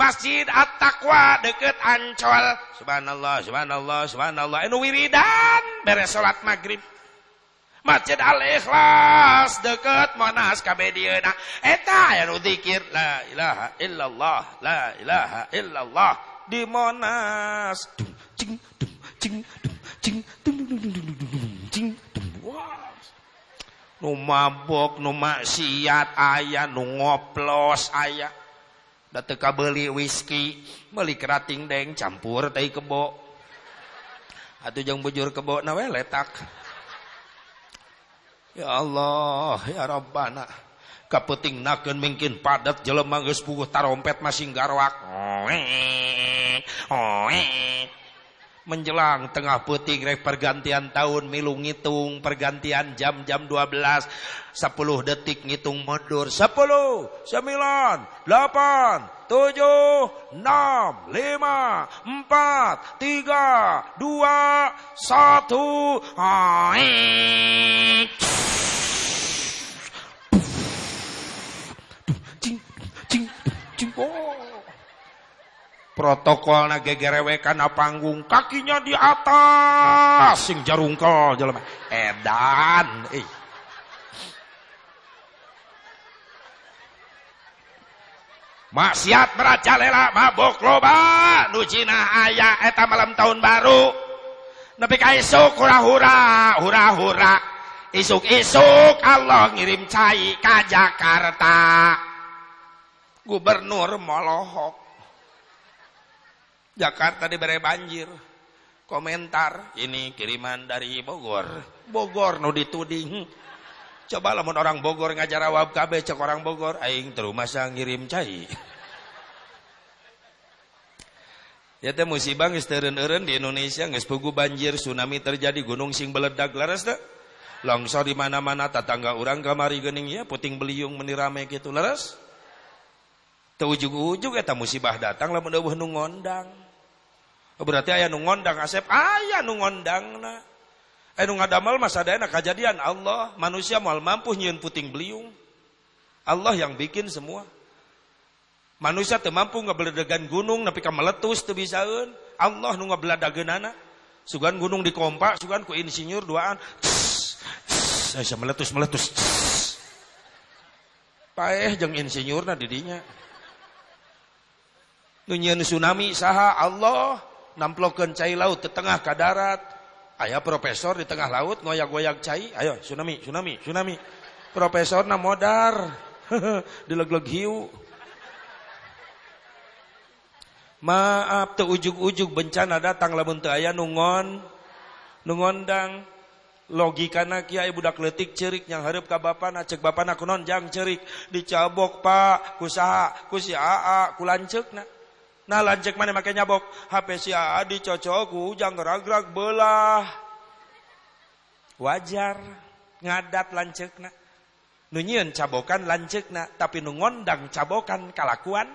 Masjid At-Taqwa deket Ancol. Subhanallah subhanallah subhanallah. Anu wiridan beres salat maghrib. Masjid Al-Ikhlas deket Monas kabedieuna eta aya nu zikir la ilaha illallah la ilaha illallah. Di Monas. Cing cing cing cing wah. Nu mabok nu maksiat aya nu ngoplos aya da teu beli whisky meuli kerating deng campur teh kebo atuh jeung bujur kebo na we letak Ya Allah, ya Rabbana. Kapeting nakeun mungkin padat jelema geus puguh tarompet masing garwak. Menjelang tengah peting rek pergantian tahun milu ngitung pergantian jam jam 12 10 detik ngitung mundur 10 9 8 7 6 5 4 3 2 1 protokol na gegerewekan na panggung kakinya di atas. Sing jarungkel jelema. Edan eh. maksiat merajalela mabuk loba. Nu cina aya eta malam tahun baru. Nepi ka isuk hura-hura hura-hura. Isuk-isuk Allah ngirim cai ka Jakarta. Gubernur molohok Jakarta diberi banjir. Komentar, ini kiriman dari Bogor. Bogor nu dituding. Coba lamun orang Bogor ngajar awab kabe cek orang Bogor, aing terus masa ngirim cai. Ya teh musibah geus teureun-eureun di Indonesia geus pugu banjir, tsunami terjadi, gunung sing beledak laras teh. Longsor di mana-mana tetangga orang kamari geuning ya puting beliung menirame gitu laras. Teu ujug-ujug eta musibah datang lamun eueuh nu ngondang. Oh, berarti ayah nu ngondang asep, ayah nu ngondangna. Eh nu ngadamel masa daya kejadian Allah, manusia mal mampu nyieun puting beliung. Allah yang bikin semua. Manusia teu mampu ngabeledagan gunung nepi ka meletus teu bisaeun. Allah nu ngabeladageunana. Sugan gunung dikompak, sugan ku insinyur duaan. Saya meletus-meletus. Paeh jeung insinyurna didinya. Nu tsunami saha Allah namplokeun cai laut di tengah ka darat. Aya profesor di tengah laut ngoyak-ngoyak cai, ayo tsunami, tsunami, tsunami. Profesor na modar. Dileg-leg hiu. Maaf teu ujug-ujug bencana datang lamun teu aya nungon nungondang logikana kiai budak letik cerik yang harap ka bapana cek bapana kunon jang cerik dicabok pak kusaha kusi aa kulanceukna Nah lanjek mana make nyabok. HP si Adi cocok ujang gerak-gerak belah. Wajar. Ngadat lancek na. Nunyian cabokan lancek na. Tapi nungondang cabokan kalakuan.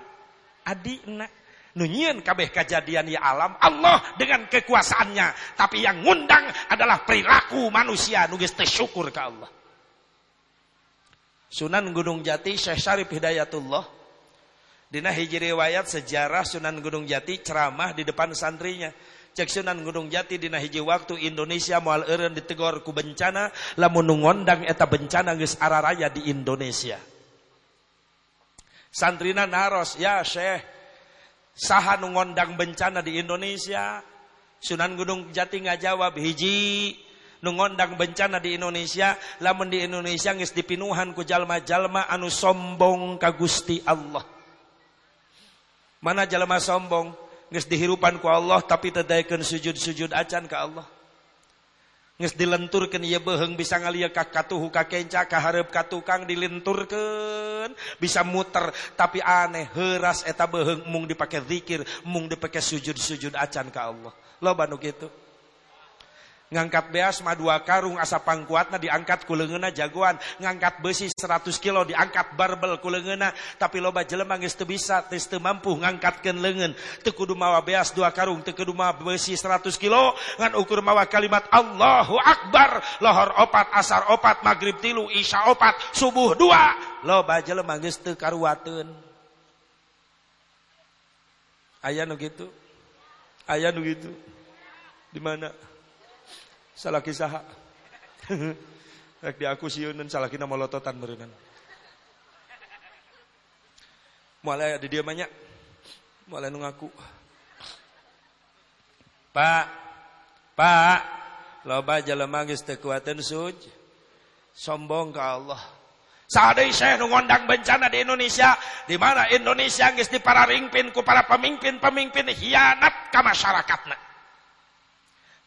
Adi na. Nunyian kabeh kejadian ya alam. Allah dengan kekuasaannya. Tapi yang ngundang adalah perilaku manusia. Nugis tersyukur ke Allah. Sunan Gunung Jati Syekh Syarif Hidayatullah Dina hiji riwayat sejarah Sunan Gunung Jati ceramah di depan santrinya. Cek Sunan Gunung Jati dina hiji waktu Indonesia moal eureun ditegor ku bencana lamun ngondang eta bencana geus araraya di Indonesia. Santrina naros, ya Syekh, saha nu ngondang bencana di Indonesia? Sunan Gunung Jati ngajawab hiji nu ngondang bencana di Indonesia lamun di Indonesia geus dipinuhan ku jalma-jalma anu sombong ka Gusti Allah Mana jalma sombong geus dihirupan ku Allah tapi tadaikeun sujud-sujud acan ka Allah. Geus dilenturkeun ieu beheung bisa ngalieu ka katuhu ka kenca ka hareup ka tukang dilenturkeun bisa muter tapi aneh heuras eta beheung mung dipake zikir mung dipake sujud-sujud acan ka Allah. Loba nu kitu ngangkat beas mah dua karung asa pangkuatna diangkat kulengeuna jagoan. Ngangkat besi 100 kilo diangkat barbel kulengeuna tapi loba jelema geus teu bisa geus teu mampu ngangkatkeun leungeun. Teu kudu mawa beas dua karung teu kudu mawa besi 100 kilo. Ngan ukur mawa kalimat Allahu Akbar. Lohor opat asar opat maghrib tilu isya opat subuh dua. Loba jelema geus teu karuateun. Aya nu gitu? Aya nu gitu? Di mana salah kisah rek di aku sieunan salah kina molototan berenang mulai di dia banyak. Mulai nungaku Pak Pak loba jelema geus teu kuateun suj. Sombong ka Allah. Sadai saya ngondang bencana di Indonesia, di mana Indonesia geus dipararingpin ku para pemimpin-pemimpin hianat ka masyarakatna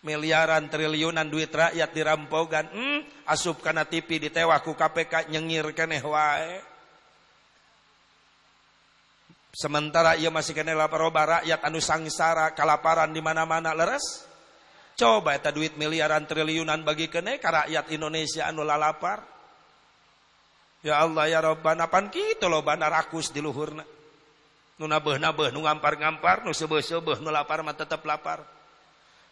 miliaran triliunan duit rakyat dirampogan. Hmm, asup karena TV ditewah ku KPK nyengir keneh wae. Sementara ia masih kena roba rakyat anu sangsara kalaparan di mana-mana leres. Coba eta duit miliaran triliunan bagi kene ka rakyat Indonesia anu lalapar. Ya Allah ya Rabbana pan kitu lo bana rakus di luhurna. Nu nabeuh-nabeuh nu ngampar-ngampar nu sebeuh-sebeuh nu lapar mah tetep lapar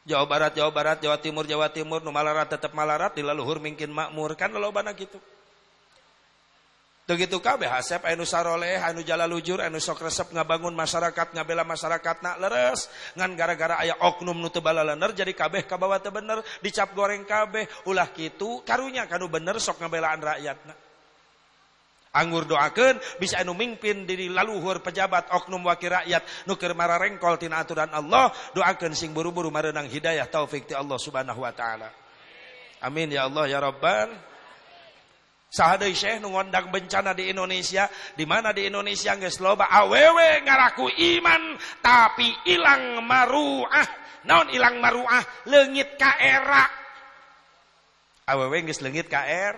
Jawa Barat, Jawa Barat, Jawa Timur, Jawa Timur, nu malarat tetap malarat, di laluhur mungkin makmur. Kan bana gitu. Begitu kabeh hasep anu saroleh, anu jalalujur, anu sok resep ngabangun masyarakat, ngabela masyarakat nak leres. Ngan gara-gara aya oknum nu teu balalener jadi kabeh kabawa bener, dicap goreng kabeh. Ulah kitu karunya kanu bener sok ngabelaan rakyatna. Anggur doakan bisa anu mimpin di laluhur pejabat oknum wakil rakyat nukir mararengkol tina aturan Allah doakan sing buru-buru marenang hidayah taufik ti Allah subhanahu wa ta'ala. Amin ya Allah ya Rabbal sahadai syekh ngondang bencana di Indonesia di mana di Indonesia geus loba awewe ngaraku iman tapi ilang maruah. Naon ilang maruah? Leungit ka era. Awewe geus leungit ka er.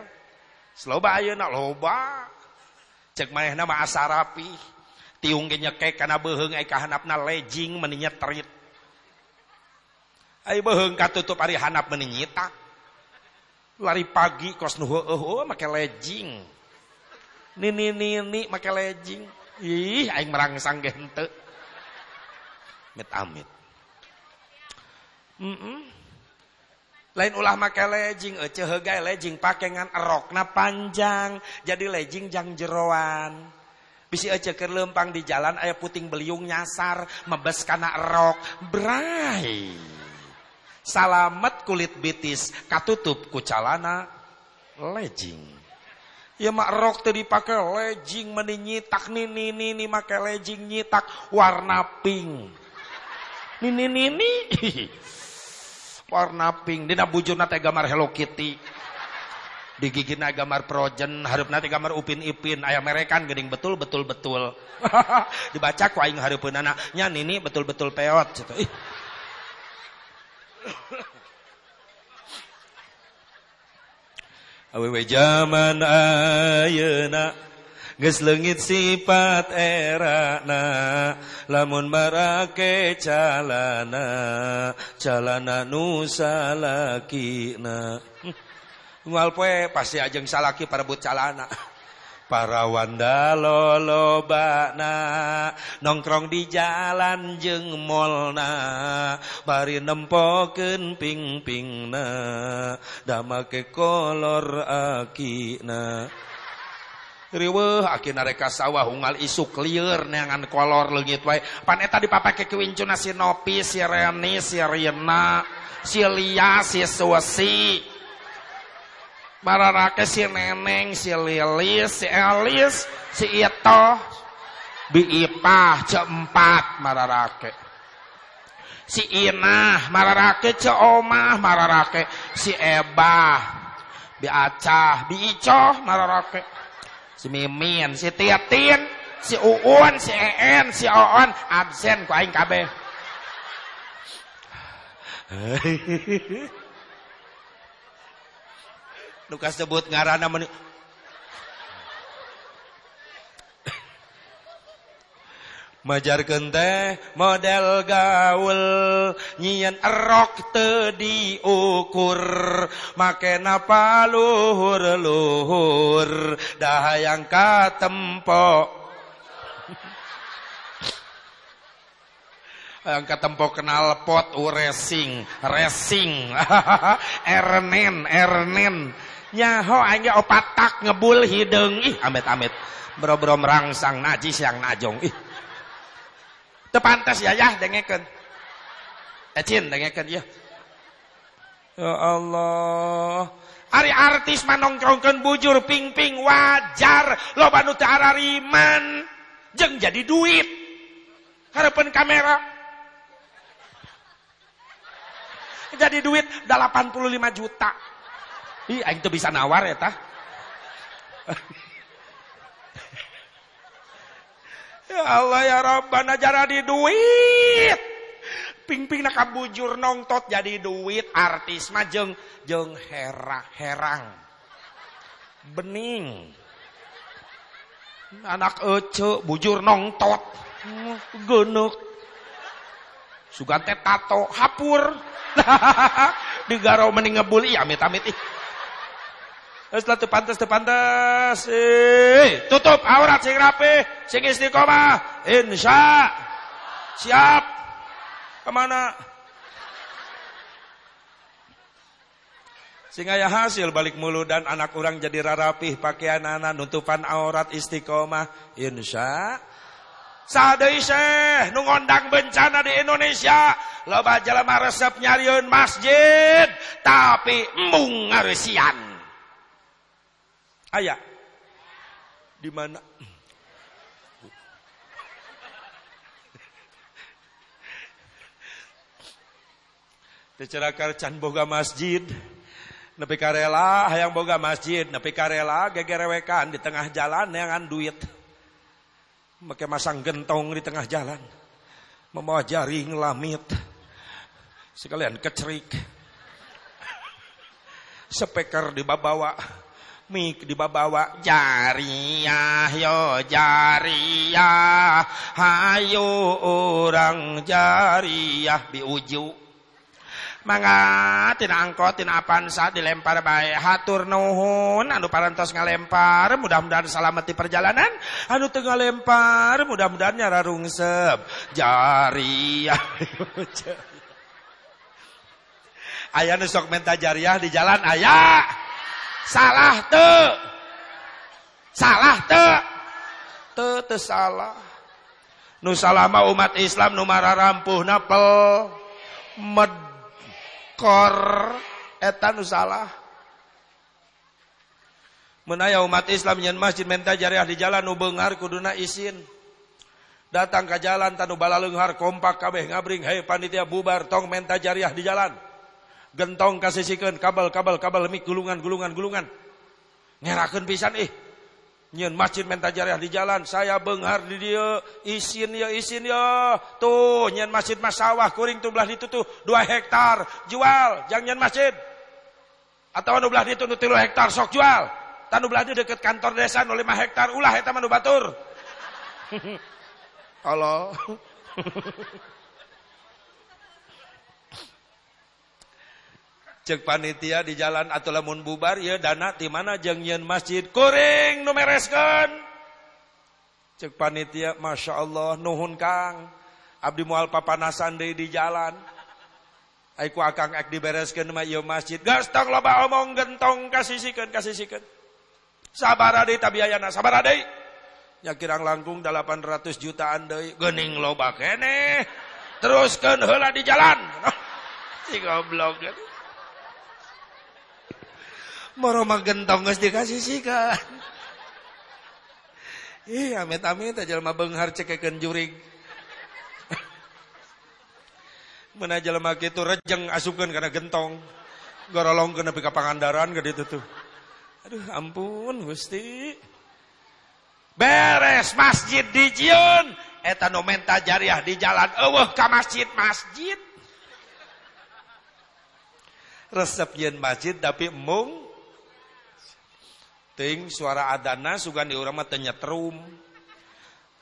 Sloba ayeuna loba cek maneh nama asarapi. Tiung nyekek kana beheung ai kahanapna lejing meuni nyetrit. Ai beheung katutup ari hanap meuni nyitak lari pagi kos nu heueuh make lejing. Nini nini make lejing. Ih aing merangsang ge henteu. Mit amit. Mm -mm. Lain ulah make lejing ece hegai lejing pakengan erokna panjang jadi lejing jang jeroan bisi ece keur lempang di jalan aya puting beliung nyasar mebes kana erok brai salamet kulit bitis katutup ku calana lejing Ya mak rok tadi pakai lejing meni nyitak nini nini make lejing nyitak warna pink. Nini nini. warna pink. Dina bujurna teh gambar Hello Kitty. Di gigina gambar Frozen hareup teh gambar Upin Ipin. Aya merekan geuning betul betul betul. Dibaca ku aing hareupeunana nya nini betul betul peot. Gitu. Awewe zaman ayeuna Geus sifat erana lamun marake calana calana nu salakina. Ngual poe pasti ajeng salaki parebut calana. Para wanda lolobana nongkrong di jalan jeng molna bari nempokeun ping-pingna da make kolor akina riweuh akina reka sawah unggal isu clear neangan kolor leungit wae. Pan eta dipapake kiwincuna si Nopi si Reni si Rina si Lia si Susi mararake si Neneng si Lilis si Elis si Ito. Bi Ipah ceempat mararake. Si Inah mararake ce Omah mararake. Si Ebah bi Acah bi Icoh mararake si Mimin, si Tiatin, si Uun, si En, si Oon absen ku aing kabeh. Nukas sebut ngarana meni Majar teh model gaul nyian erok te diukur. Make napa luhur luhur dah yang katempo. Yang katempo kenal pot u racing racing. Ernen ernen. Nyaho aja opatak ngebul hidung ih amit amit bro bro merangsang najis yang najong. Ih Tepantas ya ya dengekeun. Ecin dengekeun ya. Ya Allah. Ari artis manongkrongkeun bujur ping-ping wajar loba nu teu arariman jeung jadi duit. Harapan kamera. Jadi duit 85 juta. Ih aing teu bisa nawar eta. Ya Allah ya Rabbana jara di duit. Ping-ping nak kabujur nongtot jadi duit artis mah jeng jeng hera herang. Bening. Anak ece bujur nongtot. Genuk. Sugante tato hapur. Digaro mending ngebul iya amit amit ih. Setelah tu pantas, tu pantas. Eh, tutup aurat sing rapi, sing istiqomah. Insya. Siap. Ke mana? Sing aya hasil balik mulu dan anak orang jadi rarapih pakaian anak nutupan aurat istiqomah. Insya. Sadai seh nu ngondang bencana di Indonesia loba jelema resep nyariun masjid tapi ngaresian. Ayah. Di mana? Dicerakar can boga masjid. Nepi karela hayang boga masjid, nepi karela gegerewekan di tengah jalan yang duit. Make masang gentong di tengah jalan. Membawa jaring lamit. Sekalian kecerik. Speaker dibawa mik dibawa jariah yo jariah. Hayo orang jariah. Biuju. Mangga tina angkot tina apansa dilempar bae. Hatur nuhun anu parantos ngalempar. Mudah-mudahan selamat di perjalanan. Anu teu ngalempar mudah-mudahan nyara rungsep jariah. Aya nu sok menta jariah di jalan aya salah te salah te te te salah. Nu salama umat Islam nu mararampuh napel. Medkor eta nu salah. Menaya umat Islam nyen masjid menta jariah di jalan nu beungar kuduna isin. Datang ke jalan tanu balaleunghar kompak kabeh ngabring hei panitia bubar tong menta jariah di jalan gentong kasihkan kabel kabel kabel mik gulungan gulungan gulungan. Ngerakan pisan ih. Nyen masjid menta jariah di jalan saya benghar di dia isin ya isin ya. Tuh nyen masjid mas sawah kuring tuh belah itu tuh dua hektar jual jangan nyen masjid. Atau anu belah itu tilu hektar sok jual. Tanu beladi deket kantor desa 05 hektar ulah eta mah nu batur. Allah cek panitia di jalan atau lamun bubar ya dana di mana jeung masjid kuring nu cek panitia Masya Allah nuhun Kang. Abdi mual papanasan deui di jalan. Aiku akang ek dibereskeun mah ieu masjid. Gas tong loba omong gentong kasisikeun kasisikeun. Sabar deui tabiayana sabar deui nya kirang langkung 800 jutaan deui geuning loba keneh teruskeun heula di jalan. Si goblok. Moro mah gentong geus dikasih sikan. Ih, amit-amit aja mah beunghar cekekeun jurig. Mana jelema kitu rejeng asupkeun kana gentong. Gorolongkeun nepi ka pangandaran ka ditu tuh. Aduh, ampun Gusti. Beres masjid dijieun eta nu menta jariah di jalan eueuh ka masjid-masjid. Resep yen masjid tapi mung ting suara adana sugan di urang mah nyetrum.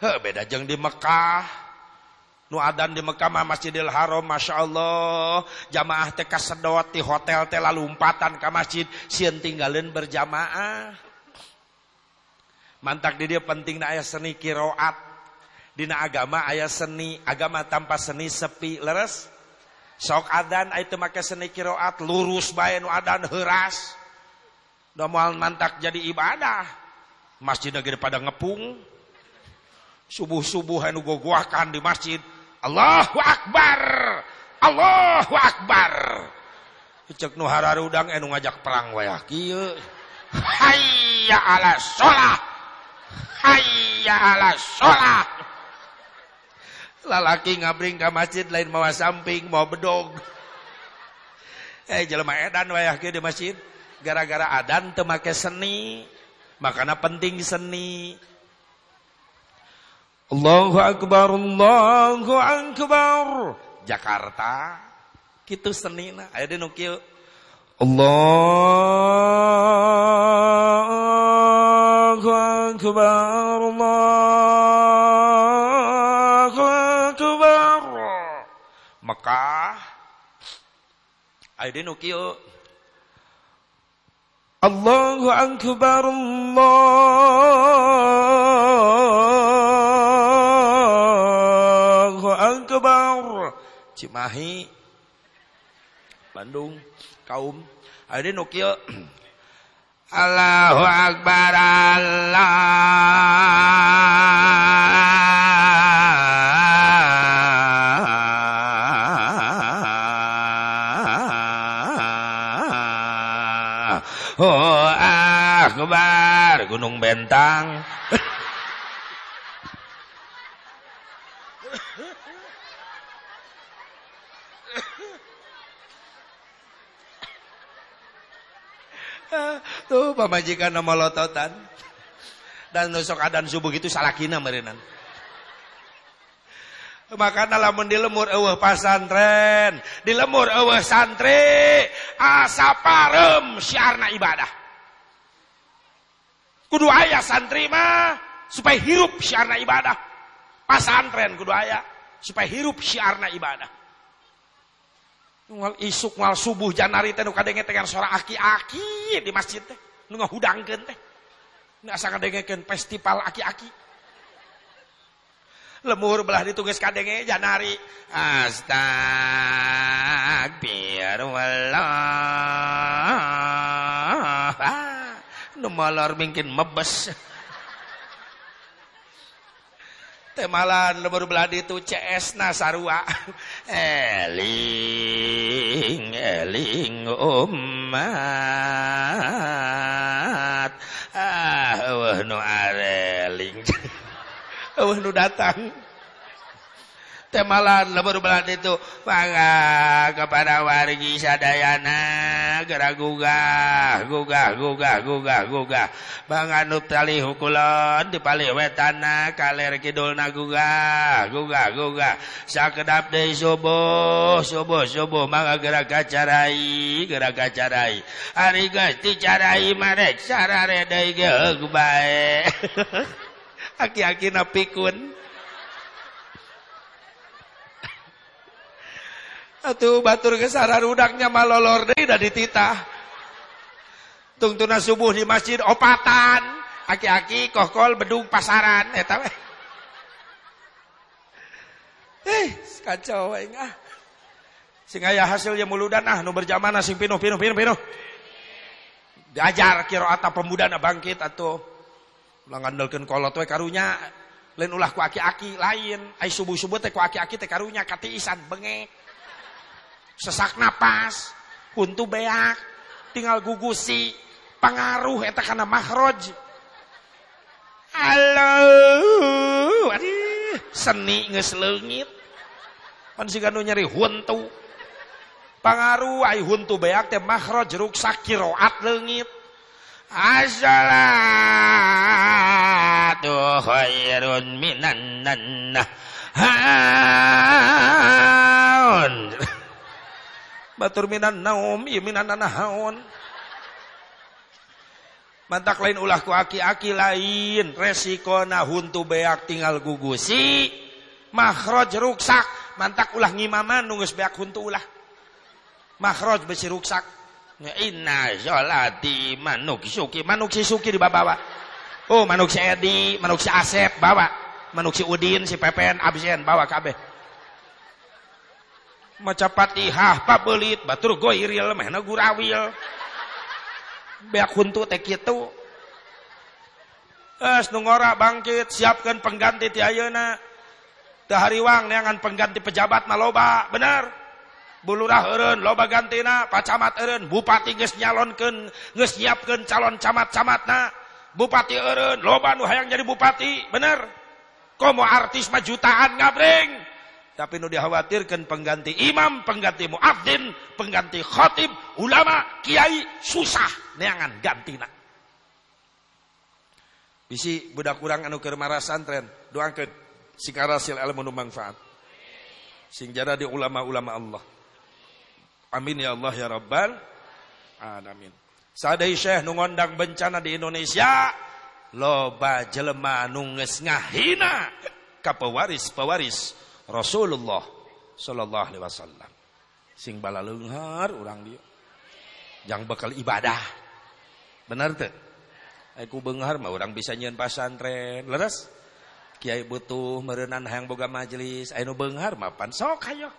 He beda jeng di Mekah. Nu adan di Mekah mah Masjidil Haram Masya Allah. Jamaah teh kasedot di hotel teh lalu umpatan ke masjid sieun tinggalin berjamaah. Mantak di dia penting aya seni kiroat. Dina agama ayah seni agama tanpa seni sepi leres. Sok adan itu make seni kiroat lurus bae nu adan heras udah mau mantak jadi ibadah. Masjid lagi pada ngepung. Subuh subuh anu gogoakan di masjid. Allahu Akbar! Allahu Akbar! Cek nu hararudang anu ngajak perang wayah kieu. Hayya ala sholah! Hayya ala sholah! Lalaki ngabring ke masjid lain mau samping mau bedog. Eh jelema edan wayah kieu di masjid gara-gara adan temake seni makanya penting seni. Allahu Akbar Allahu Akbar. Jakarta gitu seni nah. Ayo di nukil Allahu Akbar Allahu Akbar. Mekah. Ayo di nukil Allahu akbar Allahu akbar. Cimahi. Bandung kaum. Ada nukil Allahu akbar Allah Oh akbar Gunung Bentang Tuh pamajikan nama lototan dan nusok adan subuh itu salakina merenan. Maka lamun dilemur eueuh pasantren, dilemur eueuh santri, asa parem syiarna ibadah. Kudu aya santri mah supaya hirup syiarna ibadah. Pasantren kudu aya supaya hirup syiarna ibadah. Nunggal isuk ngal subuh janari teh nu kadenge teh suara aki-aki di masjid teh. Nu ngahudangkeun teh. Nu asa kadengekeun festival aki-aki lemur belah ditugas kadenge janari. Astagfirullah ah, nu molor mungkin mebes. Temalan lemur belah itu CS nasarua. Eling eling umat. Ah wah nu areling Eueuh nu datang. temalan lebur belat itu mangga kepada wargi sadayana gerak gugah gugah gugah gugah gugah. Banganup tali hukulon di palih wetana kaler kidul na gugah gugah sakedap deui subuh subuh subuh mangga gerak kacarai gerak kacarai. Ari geus dicarai marek sarare deui geug bae. aki-aki na pikun Atuh batur ke udaknya malolor deui da dititah. Tungtuna subuh di masjid opatan. Aki-aki kokol bedung pasaran eta weh. Eh, kacau we ngah. Sing aya hasilnya muludan ah nu berjamaah sing pinuh pinuh pinuh pinuh. Diajar qiraat pemudana bangkit atuh. Ulah ngandalkeun kolot we karunya. Lain ulah ku aki-aki lain. Ai subuh-subuh teh ku aki-aki teh karunya katiisan bengek sesak napas kuntu beak tinggal gugusi pengaruh eta karena mahroj halo aduh seni ngeselengit pan si nu nyari huntu. Pengaruh ay huntu beak teh mahroj ruksak kiroat leungit As-salatu khairun minan nannah haun. Batur minan naum ieu minan nahaon mantak lain ulah ku aki-aki lain. Resikona huntu beak tinggal gugusi. Makhraj ruksak. Mantak ulah ngimaman nunggus beak huntu ulah. Makhraj besi ruksak inna sholati manuk suki manuk si suki di bawa oh manuk si Edi manuk si Asep bawa manuk si Udin si Pepen absen bawa kabeh. Maca Fatihah pabelit batur goiril mehna gurawil. Beak huntu teh kitu. Es nu bangkit siapkan pengganti ti ayeuna. Teu hariwang neangan pengganti pejabat mah loba bener bulurah eureun loba gantina pacamat eureun bupati geus nyalonkeun geus nyiapkeun calon camat-camatna bupati eureun loba nu hayang jadi bupati bener komo artis mah jutaan ngabreng tapi nu dikhawatirkan pengganti imam, pengganti muadzin, pengganti khatib, ulama, kiai susah neangan gantina. Bisi budak kurang anu keur maras santren, doakeun sing arasil ilmu nu manfaat. Sing jada di ulama-ulama Allah. Amin ya Allah ya rabbal alamin. Sadai Syekh nu ngondang bencana di Indonesia, loba jelema nu geus ngahina ka pewaris-pewaris Rasulullah sallallahu alaihi wasallam. Sing bala leunghar urang dia. Yang bakal ibadah. Benar teh? Aku benghar mah orang bisa nyeun pasantren. Leres? Kiai butuh merenang hayang boga majelis. Anu benghar mah pan sok hayo.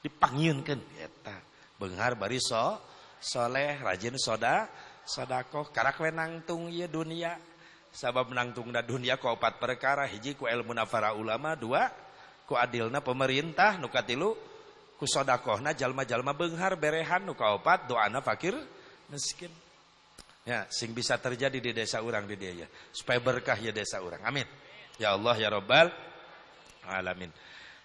Dipanggieunkeun eta. Benghar bari so soleh rajin soda sodakoh karak we nangtung dunia. Sabab nangtung da dunia ku opat perkara. Hiji ku ilmu nafara ulama. Dua ku adilna pemerintah nu katilu. Ku sodakohna jalma-jalma beunghar berehan nu kaopat doana fakir miskin. Ya sing bisa terjadi di desa orang di dia ya. Supaya berkah ya desa orang amin. Ya Allah ya Rabbal alamin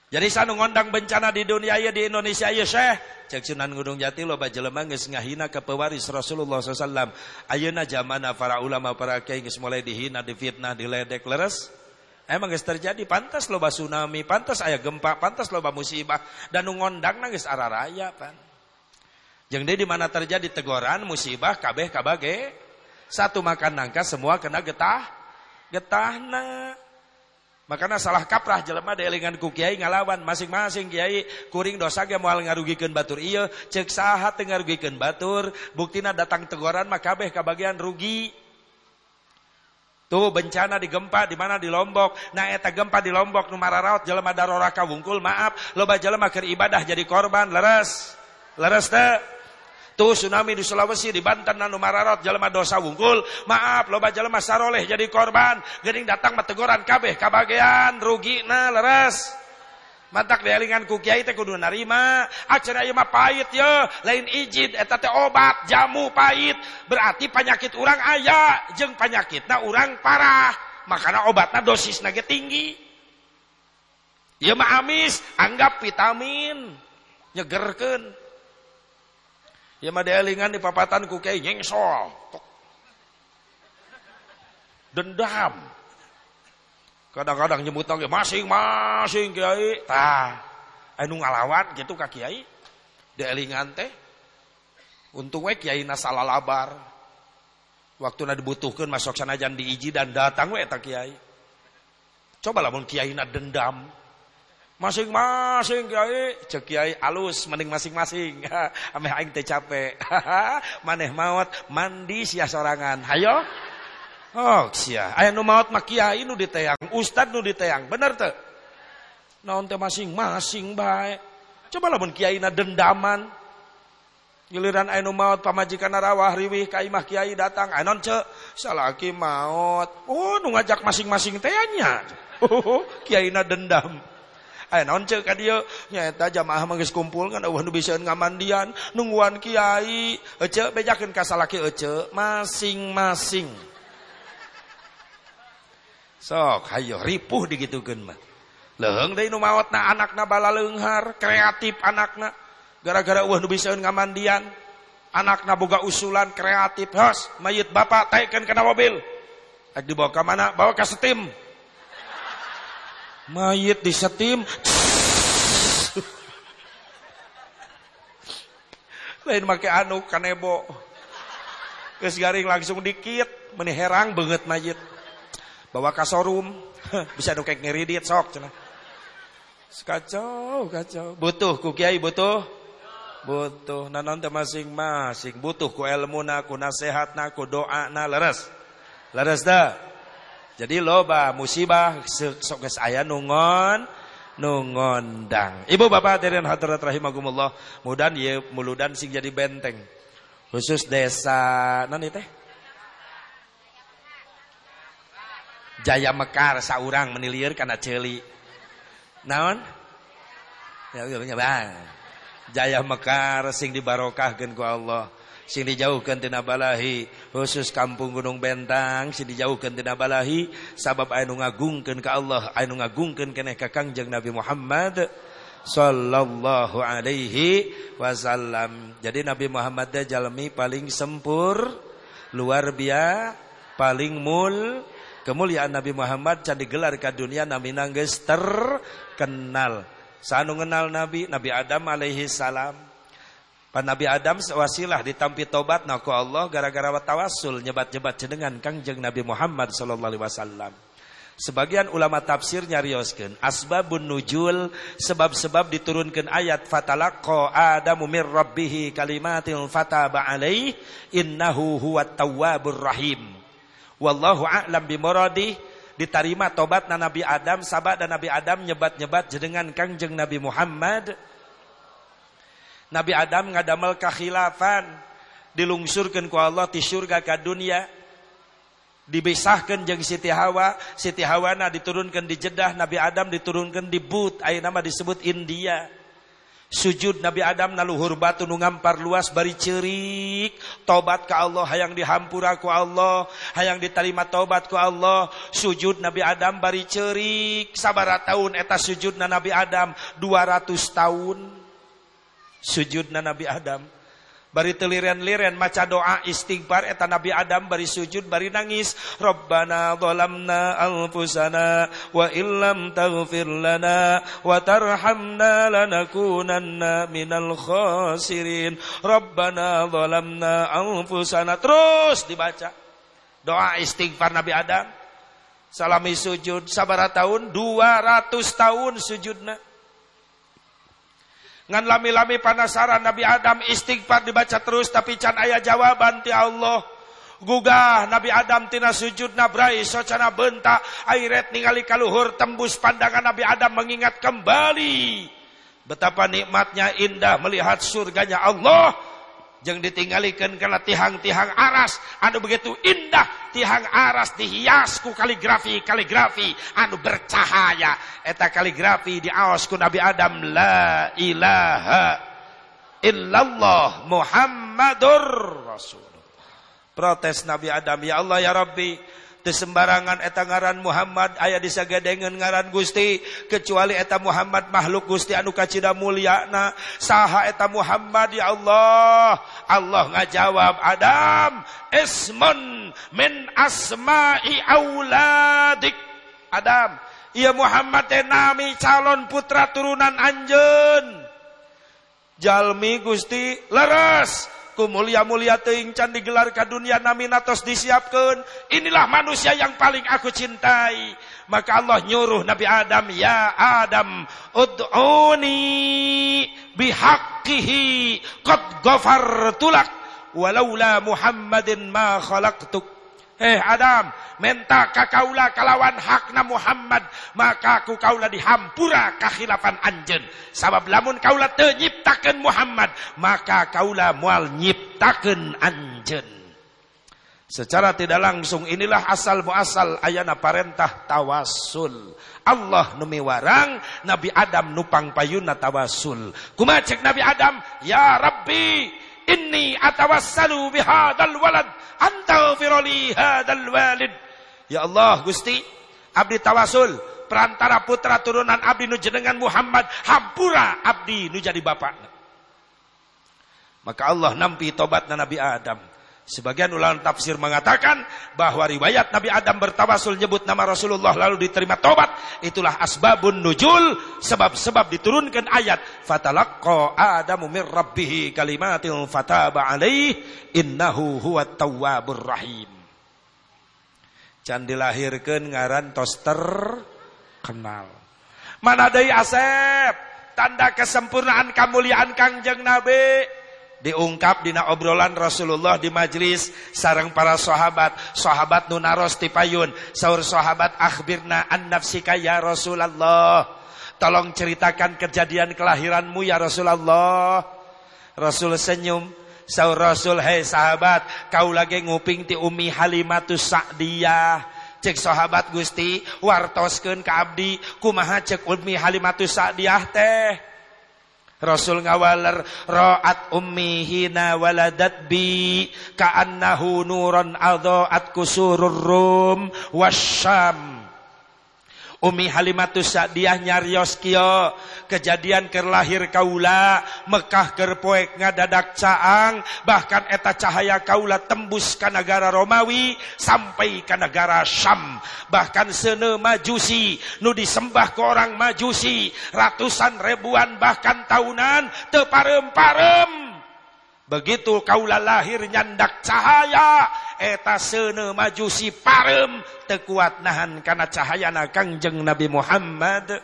jadi sanu ngondang bencana di dunia ya di Indonesia ya Syekh. Cek Sunan Gunung Jati loba jelema geus ngahina ke pewaris Rasulullah SAW ayeuna zamana para ulama para kiai geus mulai dihina difitnah diledek leres. Emang guys terjadi pantas loba tsunami, pantas ayah gempa, pantas loba musibah. Dan ngondang nangis arah raya pan. Dia di mana terjadi teguran, musibah, kabeh kabage, satu makan nangka semua kena getah, getah na. Makanya salah kaprah jelema delingan ku kiai ngalawan masing-masing kiai kuring dosa ge moal ngarugikeun batur iya cek saha teu ngarugikeun batur buktina datang teguran mah kabeh kabagian rugi Tuh bencana di gempa di mana di Lombok. Nah eta gempa di Lombok nu mararaot jelema daroraka wungkul maaf loba jelema keur ibadah jadi korban leres. Leres teh. Tuh tsunami di Sulawesi di Banten nu mararaot jelema dosa wungkul maaf loba jelema saroleh jadi korban. Geuning datang mateguran kabeh kabagean rugina leres. Mantak dealingan ku kiai teh kudu narima. Acara ieu mah pahit ya, lain izin eta teh obat, jamu pahit. Berarti penyakit urang aya jeung penyakitna urang parah. Makana obatna dosisna ge tinggi. Ya mah amis, anggap vitamin. Nyegerkeun. Ya mah dealingan di papatan ku kiai nyengsol. Dendam. Kadang-kadang nyebut lagi masing-masing kiai. Tah, anu ngalawan gitu ka kiai. Dealingan teh. Untung we kiai na salah labar. Waktu na dibutuhkan masuk sanajan diiji dan datang we tak kiai. Coba lah kiai na dendam. Masing-masing kiai, cek kiai alus mending masing-masing. Ameh aing teh capek. Maneh maut mandi sia sorangan. Hayo. Oh, sia. Aya nu maot mah kiai nu diteyang, ustad nu diteyang. Bener teu? Naon teh masing-masing bae. Coba lamun kiai na dendaman. Giliran aya nu maot pamajikan rawah riwih ka imah kiai datang. Anon cek, salaki maot. Oh, nu ngajak masing-masing teh nya. Oh, dendam. Aya naon cek ka dieu nyaeta jamaah mah geus kumpul kan eueuh nu biseun ngamandian nungguan kiai. Ece bejakeun ka salaki ece masing-masing. Sok hayo ripuh digitukeun mah. Leung deui nu maotna anakna bala leunghar kreatif anakna. Gara-gara eueuh nu biseun ngamandian anakna boga usulan kreatif. Hos mayit bapak taikeun kana mobil. Ak dibawa ke mana? Bawa ke setim mayit disetim lain make anu kanebo. Geus garing langsung dikit meni herang banget mayit. Bawa ke showroom bisa nu kayak ngeridit sok cenah. Kacau kacau. Butuh ku kiai butuh? Butuh. Nanon teh masing-masing. Butuh ku ilmu na ku nasihat na ku doa na leres. Leres dah jadi loba musibah sok geus aya nungon nungondang. Ibu bapak hadirin hadirat rahimahumullah, mudan ye muludan sing jadi benteng. Khusus desa non teh? Jaya Mekar saurang menilieur kana ceuli. Naon? Ya, ya, ya, bang. Jaya Mekar sing dibarokahkeun ku Allah sing dijauhkan tina balahi khusus kampung Gunung Bentang sing dijauhkan tina balahi sabab anu ngagungkeun ka Allah anu ngagungkeun keneh ka Kangjeng Nabi Muhammad sallallahu alaihi wasallam. Jadi Nabi Muhammad teh jalmi paling sempur luar biasa paling mul. Kemuliaan Nabi Muhammad can digelar ka dunia Nabi nanggeus terkenal. Sanu ngenal Nabi Nabi Adam alaihi salam Pan Nabi Adam wasilah ditampi tobat naku Allah gara-gara tawasul nyebat-nyebat jenengan Kangjeng Nabi Muhammad sallallahu alaihi wasallam. Sebagian ulama tafsir nyarioskeun asbabun nujul sebab-sebab diturunkan ayat fatalaqqa adamu mir rabbih kalimatin fataba alaih innahu huwat tawwabur rahim. Wallahu a'lam bimuradi diterima tobat Nabi Adam sahabat dan Nabi Adam nyebat-nyebat jenengan Kangjeng Nabi Muhammad Nabi Adam ngadamel kakhilafan. Dilungsurkan ku Allah di surga ke dunia. Dibisahkan jeng Siti Hawa. Siti Hawa na diturunkan di Jeddah Nabi Adam diturunkan di But ayo nama disebut India. Sujud Nabi Adam na luhur batu nu ngampar luas bari cerik tobat ke Allah hayang dihampura ku Allah hayang diterima tobat ku Allah. Sujud Nabi Adam bari cerik sabara tahun eta sujud na Nabi Adam? 200 tahun sujudna Nabi Adam. Bari teliren-liren maca doa istighfar eta Nabi Adam bari sujud bari nangis. Rabbana zalamna anfusana wa illam taghfir lana wa tarhamna lanakunanna minal khasirin. Rabbana zalamna anfusana. Terus dibaca. Doa istighfar Nabi Adam. Salami sujud sabara tahun 200 tahun sujudna ngan lami-lami panasaran Nabi Adam istighfar dibaca terus tapi can ayah jawaban ti Allah. Gugah Nabi Adam tina sujud nabrai socana bentak airet ningali kaluhur tembus pandangan Nabi Adam mengingat kembali betapa nikmatnya indah melihat surganya Allah Jeng ditinggalikan karena tihang-tihang aras. Anu begitu indah. Tihang aras dihias ku kaligrafi kaligrafi. Anu bercahaya. Eta kaligrafi di awas ku Nabi Adam. La ilaha illallah Muhammadur Rasulullah. Protes Nabi Adam. Ya Allah ya Rabbi sembarangan eta ngaran Muhammad aya disagedengan ngaran Gusti. Kecuali eta Muhammad makhluk Gusti anu kacida mulyana. Saha eta Muhammad ya Allah. Allah ngajawab Adam ismun min asma'i auladik. Adam ia Muhammad teh nami calon putra turunan anjeun. Jalmi Gusti leres ku mulia-mulia teuing can digelar ka dunia nami natos disiapkan inilah manusia yang paling aku cintai. Maka Allah nyuruh Nabi Adam ya Adam ud'uni bihaqqihi qad ghafartu lak walaula Muhammadin ma khalaqtuk Eh Adam, menta kakaula kalawan hakna Muhammad, maka ku kaula dihampura kakhilafan anjen. Sabab lamun kaula teu nyiptakeun Muhammad, maka kaula moal nyiptakeun anjen. Secara tidak langsung inilah asal muasal ayana parentah tawasul. Allah numi warang, Nabi Adam nupang payuna tawasul. Kumacek Nabi Adam, Ya Rabbi, inni atawassalu bihadal walad. Antaghfirli hadal walid. Ya Allah Gusti abdi tawasul perantara putra turunan abdi nu jenengan Muhammad hampura abdi nu jadi bapak maka Allah nampi tobat Nabi Adam Sebagian ulama tafsir mengatakan bahwa riwayat Nabi Adam bertawasul nyebut nama Rasulullah lalu diterima tobat. Itulah asbabun nujul, sebab-sebab diturunkan ayat. Fatalaqqa Adamu min rabbih kalimatil fataba alaih innahu huwa tawwabur rahim. Can dilahirkan ngaran toster kenal. Mana dari Asep? Tanda kesempurnaan kemuliaan Kangjeng Nabi diungkap dina obrolan Rasulullah di majlis sarang para sahabat. Sahabat nunaros tipayun sahur sahabat akhbirna an nafsika ya Rasulullah tolong ceritakan kejadian kelahiranmu ya Rasulullah Rasul senyum. Sahur Rasul hei sahabat kau lagi nguping ti umi halimatus sa'diyah. Cek sahabat Gusti wartoskeun ka abdi kumaha cek umi halimatus sa'diyah teh Rasul ngawaler ra'at ummi hina waladat bi ka'annahu nuran adha'at kusurur rum wasyam Umi Halimatus Sa'diyah nyarios kiyo kejadian kerlahir kaula Mekah kerpoek ngadadak caang bahkan eta cahaya kaula tembus ke negara Romawi sampai ke negara Syam. Bahkan sene majusi nu disembah ke orang majusi ratusan ribuan bahkan tahunan teparem-parem. Begitu kaulah lahir nyandak cahaya eta sene majusi parem tekuat nahan karena cahayana Kangjeng Nabi Muhammad.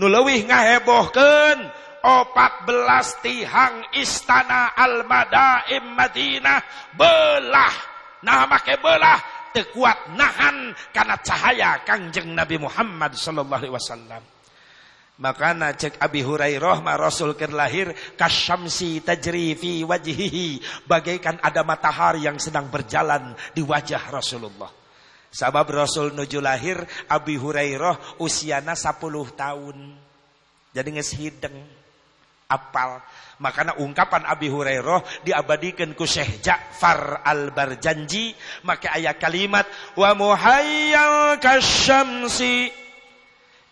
Nu leuwih ngahebohkeun 14 tihang istana Al-Madaim Madinah belah. Nah make belah tekuat nahan karena cahaya Kangjeng Nabi Muhammad sallallahu alaihi wasallam. Makana cek Abi Hurairah ma Rasul ker lahir kasyamsi tajri fi wajhihi bagaikan ada matahari yang sedang berjalan di wajah Rasulullah. Sabab Rasul nuju lahir Abi Hurairah usiana 10 tahun. Jadi geus hideng apal. Makana ungkapan Abi Hurairah diabadikan ku Syekh Ja'far Al-Barjanji maka ayat kalimat wa muhayyal kasyamsi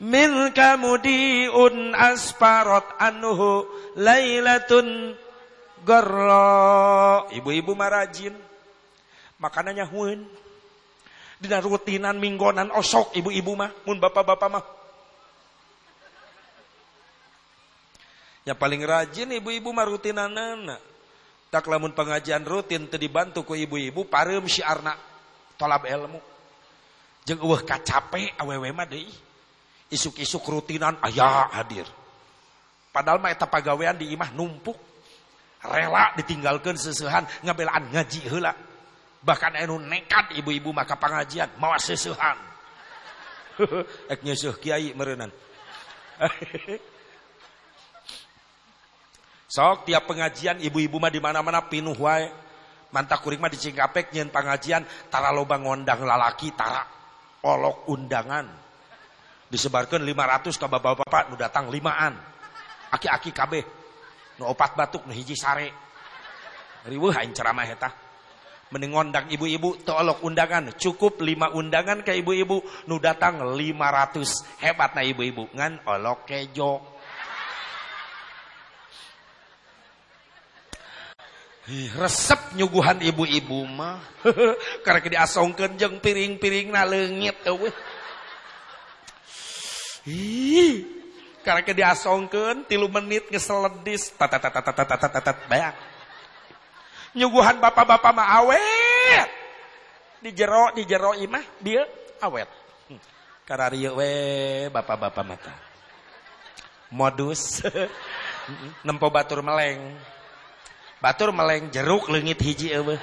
Milka mudiun asparot anuhu lailatun garra. Ibu-ibu marajin. Makanannya huun. Dina rutinan minggonan osok ibu-ibu mah. Mun bapak-bapak mah. Yang paling rajin ibu-ibu mah rutinanana. Tak lamun pengajian rutin teu dibantu ku ibu-ibu pareum syiarna tolab ilmu. Jeung eueuh kacape awewe mah deui isuk-isuk rutinan ayah hadir. Padahal mah eta pagawean di imah numpuk. Rela ditinggalkan sesehan ngabelaan ngaji heula. Bahkan anu nekat ibu-ibu maka pengajian mawa sesehan. Ek nyeusuh kiai meureunan. Sok tiap pengajian ibu-ibu mah di mana-mana pinuh wae. Mantak kuring mah di Cingkapek nyeun pengajian tara loba ngondang lalaki tara olok undangan disebarkan 500 ke bapak-bapak nu datang limaan. Aki-aki kabeh. Nu opat batuk nu hiji sare. Riweuh aing ceramah eta. Mending ibu-ibu tolok undangan. Cukup lima undangan ke ibu-ibu nu datang 500 hebat na ibu-ibu ngan olok kejo. Resep nyuguhan ibu-ibu mah. Karena diasongkeun jeung piring-piring na leungit eueuh Ih, karena diasongkeun tilu menit ngeseledis tatat bayang. Nyuguhan bapak-bapak mah awet. Di jero di jero imah dia awet. Hmm. karena we bapak-bapak mata modus. Nempo batur meleng. Batur meleng jeruk lengit hiji eueuh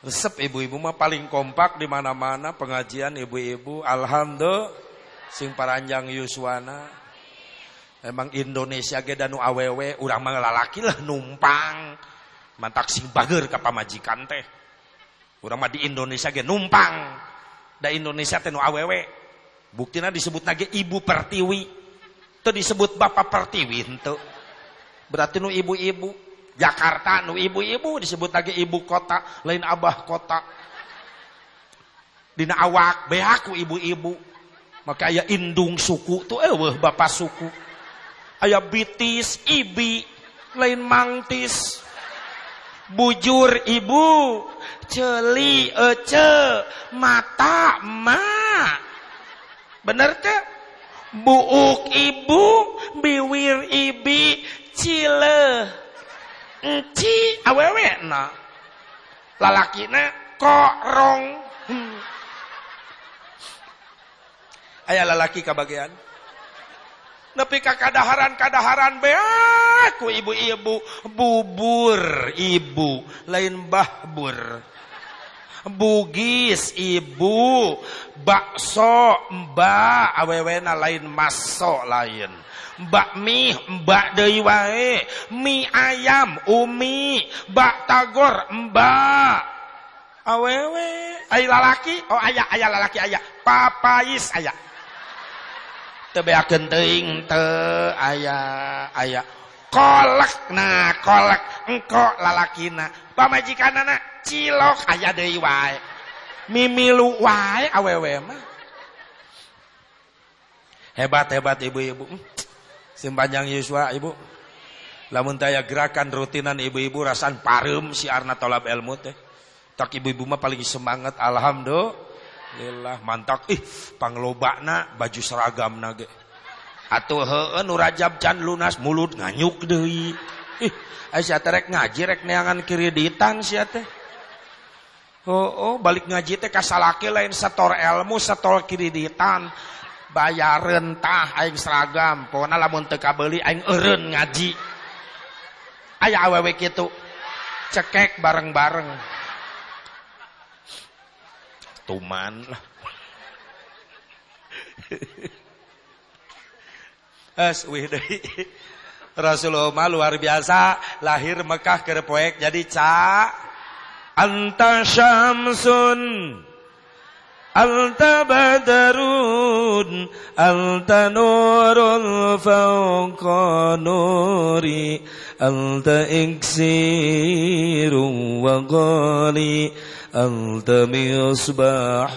resep ibu-ibu mah paling kompak di mana-mana pengajian ibu-ibu alhamdulillah sing paranjang yuswana Emang Indonesia ge danu awewe urang mah lalaki lah numpang. Mantak sing bager ka pamajikan teh. Urang mah di Indonesia ge numpang. Da Indonesia teh nu awewe. Buktina disebut nage ibu pertiwi. Itu disebut bapak pertiwi henteu. Berarti nu ibu-ibu. Jakarta nu ibu-ibu disebut lagi ibu kota, lain abah kota. Dina awak behaku ibu-ibu. Maka aya indung suku tuh eh bapak suku. Ayah bitis ibi lain mangtis. Bujur ibu celi ece mata ma. Bener teh? Buuk ibu biwir ibi cile enci awewe na lalakina korong hmm. ayah lalaki kabagian Nepi ka kadaharan-kadaharan beaku ibu-ibu bubur ibu lain bahbur. Bugis ibu, bakso mbak awewena lain maso lain. Bakmi mbak deui wae, mie ayam umi, bak tagor mbak. Awewe, ay lalaki, oh ayah ayah lalaki ayah, papais ayah. Tebeakeun teuing teu aya aya kolek nah kolek. Engko lalakina pamajikanana cilok aya deui wae. Mimilu wae awewe mah. Hebat hebat ibu-ibu simpanjang Yuswa ibu lamun taya gerakan rutinan ibu-ibu rasan parum si arna tolab ilmu teh tak ibu-ibu mah paling semangat alhamdulillah Lillah mantak ih panglobana baju seragam nage. Atuh heueuh nu can lunas mulut nganyuk deui. Ih, aya terek ngaji rek neangan kreditan sia teh. Oh, oh, balik ngaji teh kasalaki lain setor ilmu, setor kreditan. Bayareun tah aing seragam, pokona lamun teu kabeuli aing eureun ngaji. Aya awewe kitu. Cekek bareng-bareng tuman lah. Es wih Rasulullah luar biasa lahir Mekah ke poek jadi ca anta syamsun anta badarun anta nurul fawqa nuri anta iksirun wa ghali أنت مصباح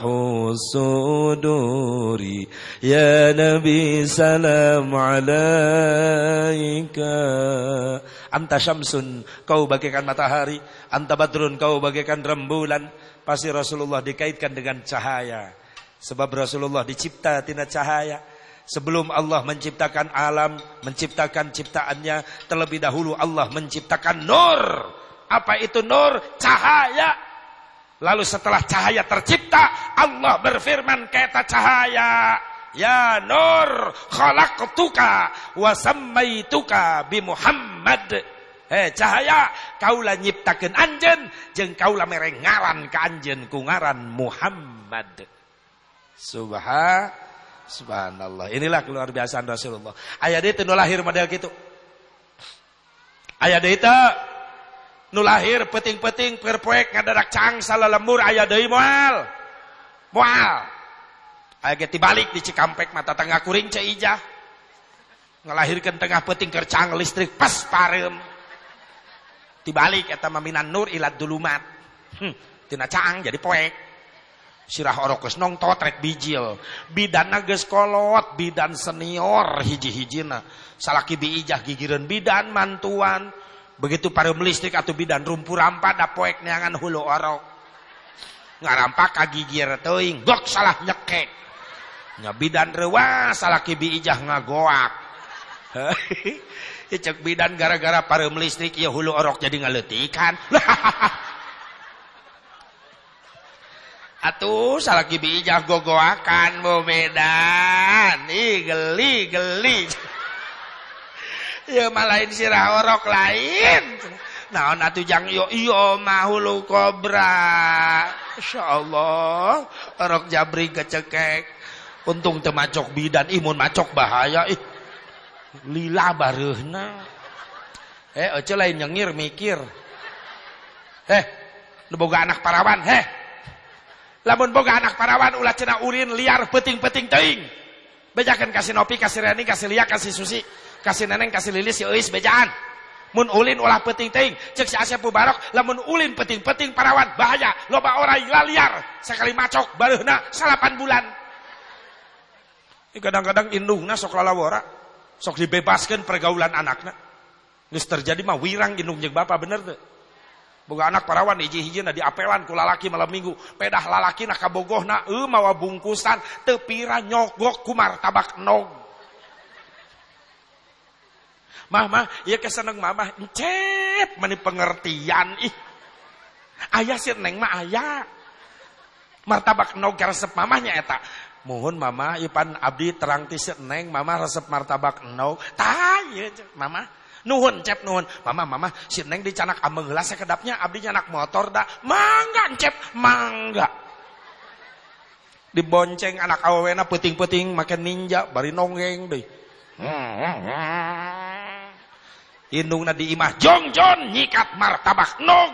الصدور يا نبي سلام عليك Anta syamsun, kau bagaikan matahari. Anta badrun, kau bagaikan rembulan. Pasti Rasulullah dikaitkan dengan cahaya. Sebab Rasulullah dicipta tina cahaya. Sebelum Allah menciptakan alam, menciptakan ciptaannya, terlebih dahulu Allah menciptakan nur. Apa itu nur? Cahaya. Lalu setelah cahaya tercipta, Allah berfirman kata cahaya, Ya Nur, khalaqtuka wa sammaituka bi Muhammad. Hei cahaya, kaulah nyiptakeun anjeun jeung kaulah mere ngaran ka anjeun ku ngaran Muhammad. Subhan Subhanallah. Inilah keluar biasaan Rasulullah. Ayat itu lahir model gitu. Ayat itu nu lahir peting-peting perpoek ngadarak cang salah lembur ayah deui moal moal aya ge balik di Cikampek mata tengah kuring ce ijah ngelahirkan tengah peting kercang listrik pas parem tibalik eta maminan nur ilad dulumat. Hmm, tina caang jadi poek. Sirah orok geus nongtot rek bijil bidan geus kolot bidan senior hiji-hijina. Salaki biijah gigireun bidan mantuan. Begitu pareum listrik atau bidan rumpu rampa da poek neangan hulu orok ngarampak kagigir teuing gok salah nyekek. Nya bidan rewa salaki biijah ngagoak cek bidan gara-gara pareum listrik ya hulu orok jadi ngaletikan Atuh salah kibi ijah gogoakan mau medan. Ih geli geli. ya malain sirah orok lain. Naon atuh jang yo iyo mahulu kobra. Insyaallah orok jabri kecekek. Untung teu macok bidan imun macok bahaya ih. Lila bareuhna. Eh, ece lain nyengir mikir. Eh, nu boga anak parawan, heh lamun boga anak parawan ulah cina urin liar peting-peting teing bejakan kasih nopi kasih reni kasih lia kasih susi kasih neneng kasih lilis si eis bejaan. Mun ulin ulah peting teing cek si Asep Barok lamun ulin peting-peting parawan bahaya. Loba orang liar sekali macok baruhna salapan bulan. Kadang-kadang indungna sok lalawora sok dibebaskan pergaulan anaknya Nis terjadi mah wirang indung jeung bapak bener tuh Boga anak parawan hiji-hiji na diapelan ku lalaki malam minggu. Pedah lalaki na kabogohna e mawa bungkusan tepira nyogok kumar tabak nog. Mah ieu keseneng mamah encep mani pengertian ih. Ayah sih neng mah ayah. Martabak nog resep mamahnya eta. Mohon mama ipan abdi terang ti neng mama resep martabak nog. Tah mama. Nuhun cep nuhun. Mama mama si neng dicanak ameng heula sekedapnya abdi nyanak motor dah. Mangga cep mangga. Dibonceng anak awena peting-peting makan ninja bari nongeng deh. Indungna di imah jongjon nyikat martabak nog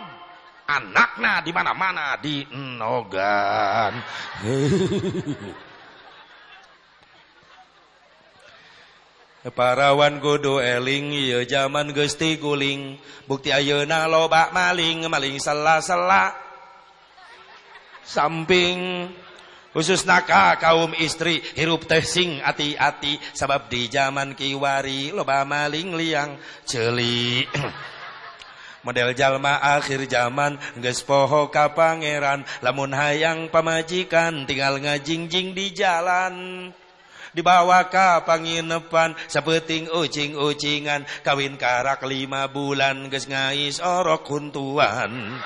anakna di mana-mana di nogan Parawan kudu eling ieu zaman geus guling. Bukti ayeuna loba maling maling sela-sela. Samping khusus naka kaum istri hirup teh sing ati-ati. Sabab di zaman kiwari loba maling liang celi. Model jalma akhir zaman geus poho ka pangeran. Lamun hayang pamajikan tinggal ngajingjing di jalan dibawa ke panginepan sepeting ucing-ucingan kawin karak lima bulan ges ngais orok kuntuan.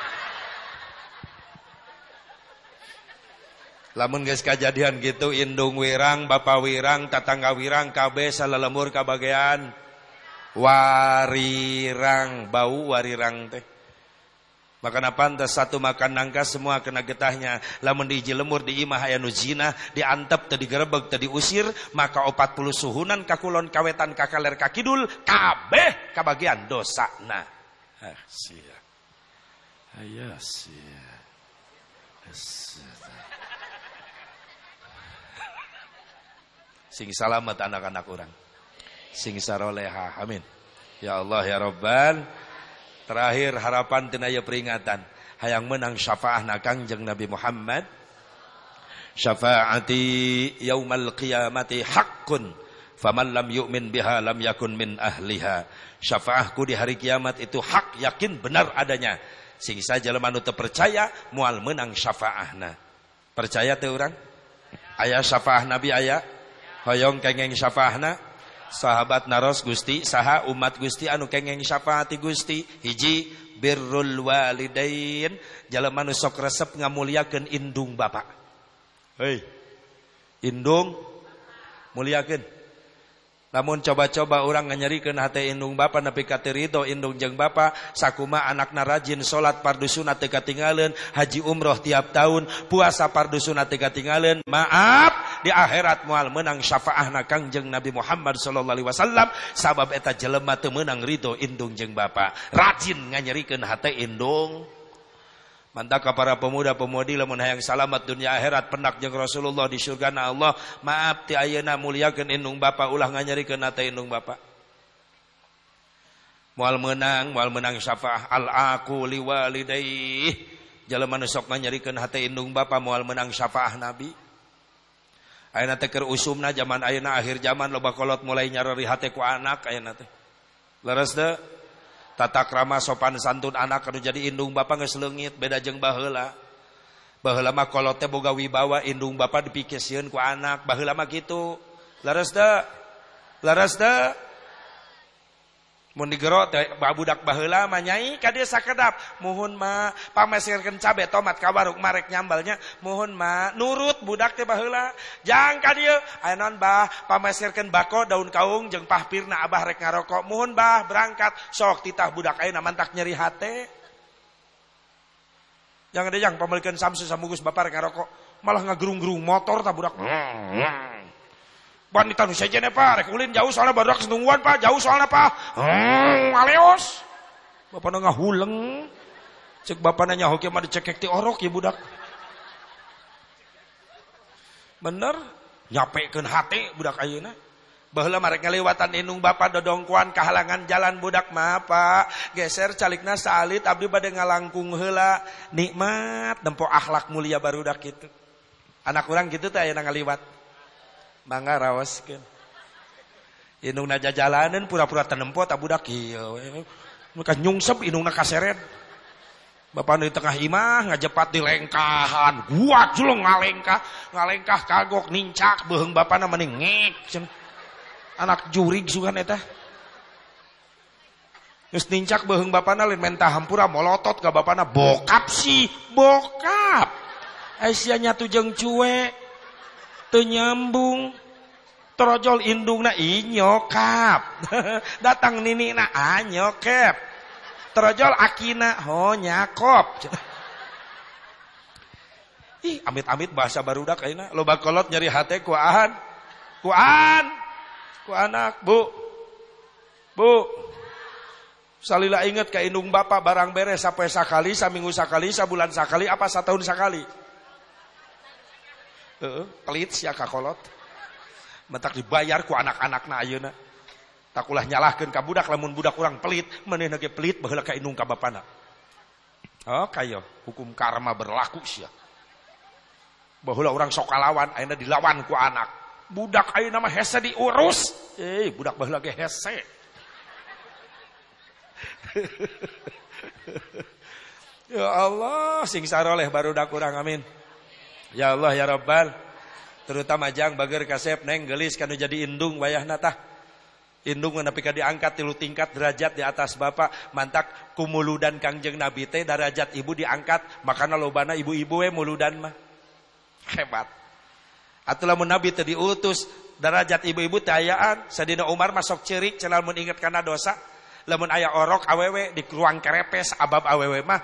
Lamun geus kejadian gitu indung wirang bapak wirang tatangga wirang kabeh salalemur kabagean. Warirang bau warirang teh Makana pantas satu makan nangka semua kena getahnya. Lamun di lemur di imah aya nu zina, diantep teu digerebeg teu diusir, maka 40 suhunan kakulon kawetan kakaler kakidul kabeh kabagian dosana. Ah, sia. Aya sia. Sing salamet anak-anak orang. Sing saroleha. Amin. Ya Allah ya Rabbal Terakhir harapan tinaya peringatan. Hayang menang syafaah na kangjeng Nabi Muhammad. Syafaati yaumal qiyamati haqqun. Faman lam yu'min biha lam yakun min ahliha. Syafaahku di hari kiamat itu hak yakin benar adanya. Sing saja lemanu percaya mual menang syafaahna. Percaya teh orang? Ayah syafaah Nabi ayah. Hoyong kengeng syafaahna sahabat naros Gusti saha umat Gusti anu kengeng syafaati Gusti. Hiji birrul walidain. Jalma sok resep ngamuliakeun indung bapak. Hei. Indung muliakeun namun coba-coba orang nganyerikeun hati indung bapa nepi ka ridho indung jeung bapa sakuma anakna rajin salat fardu sunat teu katinggalieun haji umroh tiap tahun puasa fardu sunat teu katinggalieun maaf di akhirat moal menang syafaahna Kangjeng Nabi Muhammad sallallahu alaihi wasallam sabab eta jelema teu meunang ridho indung jeung bapa. Rajin nganyerikeun hati indung Mantap para pemuda-pemudi lamun hayang salamat dunia akhirat penak jeung Rasulullah di surga na Allah. Maaf ti ayeuna muliakeun indung bapa ulah nganyarikeun na indung bapa. mual menang mual menang syafaah al aku liwalidayh jelema nu sok nyarikeun hate indung bapa mual menang syafaah nabi ayeuna teh keur usumna zaman ayeuna akhir zaman loba kolot mulai nyarori hate ku anak ayeuna teh leres tata krama sopan santun anak anu jadi indung bapa geus leungit beda jeung baheula. Baheula mah kolot teh boga wibawa indung bapa dipikesieun ku anak. Baheula mah leres deh leres deh mun digero teh budak baheula mah nyai ka dieu sakedap. Muhun mah pamesirkeun cabe tomat ka warung marek nyambalnya. Muhun mah nurut budak teh baheula. Jang ka dieu naon bah pamesirkeun bako daun kaung jeung pahpirna abah rek ngarokok. Muhun bah berangkat. Sok titah budak ayeuna mantak nyeri hate. Jangan deh yang pamelikeun samsu samugus bapak rek ngarokok. Malah ngagerung-gerung motor ta budak wanita sejen pak? Rek ulin jauh soalnya badak senungguan pak. Jauh soalnya pak. Hmm, aleos bapak nengah huleng cek bapak nanya hoki mah dicekek ti orok ya budak? Bener? Nyapekeun hati budak ayeuna. Bahwa mereka lewatan indung bapak dodongkuan kehalangan jalan budak mah pak. Geser calikna salit abdi bade ngalangkung heula. Nikmat nempo akhlak mulia barudak gitu anak orang gitu teh aya ngaliwat mangga rawaskeun indungna jajalaneun pura-pura tenempot budak ieu mereka nyungsep indungna kaseret. Bapak di tengah imah ngajepat di lengkahan. Gua julung ngalengkah ngalengkah kagok nincak beuheung bapana mending ngek anak jurig sugan eta. Geus nincak beuheung bapana lain mentah hampura molotot ka bapana bokap sih bokap. Aisyah tuh jeung cuek nyambung. Trojol indungna inyokap datang nini na anyokep trojol akina ho nyakop. Ih amit-amit bahasa barudak ayeuna. Loba kolot nyari hate kuaan kuaan ku anak bu. Bu. Salila inget ke indung bapak barang beres sampai sakali saminggu sakali sabulan sakali apa setahun sakali pelit sia kakolot. Mentak dibayar ku anak-anak na ayeuna. Tak ulah nyalahkeun ka budak lamun budak urang pelit, manehna ge pelit baheula ka indung ka bapana. Oh, kayo hukum karma berlaku sia. Baheula urang sok kalawan ayeuna dilawan ku anak. Budak ayeuna mah hese diurus. Eh, budak baheula ge hese. ya Allah, sing saroleh barudak urang amin. Ya Allah ya Rabbal. Terutama jang bager kasep neng gelis kanu jadi indung wayah nata indung nepi ka diangkat tilu tingkat derajat di atas bapak. Mantak kumuludan kangjeng nabi teh derajat ibu diangkat. Makana lobana ibu-ibu we muludan mah. Hebat. Atuh lamun nabi teh diutus derajat ibu-ibu teh ayaan. Sadina Umar masuk cerik cenah mun kana dosa. Lamun aya orok awewe di ruang kerepes abab awewe mah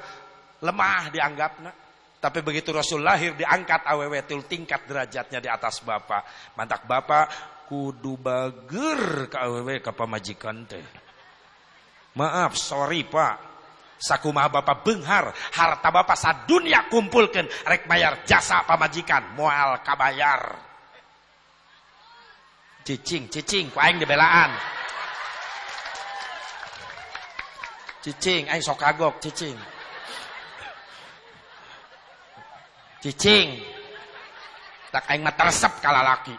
lemah dianggapna tapi begitu Rasul lahir diangkat aww tul tingkat derajatnya di atas bapak. Mantak bapak kudu bager ke aww ke pamajikan teh. Maaf, sorry pak. Sakumaha bapak benghar harta bapak sadunia kumpulkan rek bayar jasa pamajikan moal kabayar. Cicing, cicing, ku aing dibelaan. Cicing, aing sok kagok, cicing. Cicing. Tak aing mah teresep kala laki.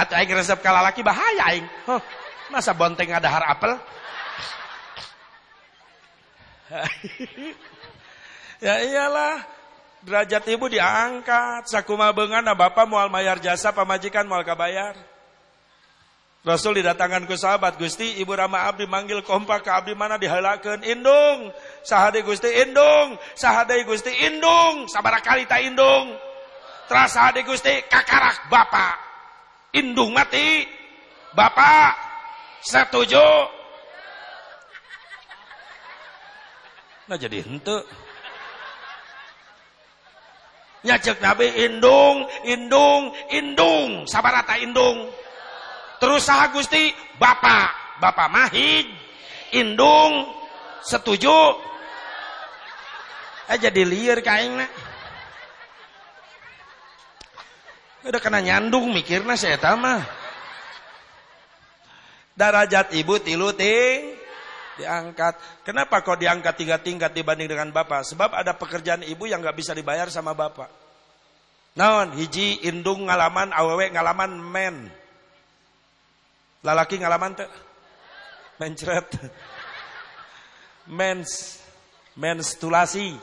Atau aing resep kala laki bahaya aing. Huh, masa bonteng ada har apel? Ya iyalah derajat ibu diangkat. Sakuma bengan bapak mual mayar jasa pamajikan mual kabayar Rasul didatangkan ke sahabat Gusti Ibu Rama Abdi manggil kompak ke Abdi mana dihalakan? Indung. Sahade Gusti indung. Sahade Gusti indung. Sabar kali indung. Terasa sahade Gusti kakarak Bapak indung mati Bapak setuju. Nah jadi hente nyajak Nabi indung indung indung. Sabar tak indung terus sah Gusti Bapak Bapak Mahid Indung setuju eh jadi liar kain Udah kena nyandung mikirnya saya mah. Darajat ibu tilu ting diangkat. Kenapa kok diangkat tiga tingkat dibanding dengan bapak? Sebab ada pekerjaan ibu yang nggak bisa dibayar sama bapak. Naon hiji indung ngalaman awewe ngalaman men. Lalaki ngalaman tuh mencret. Mens. Menstruasi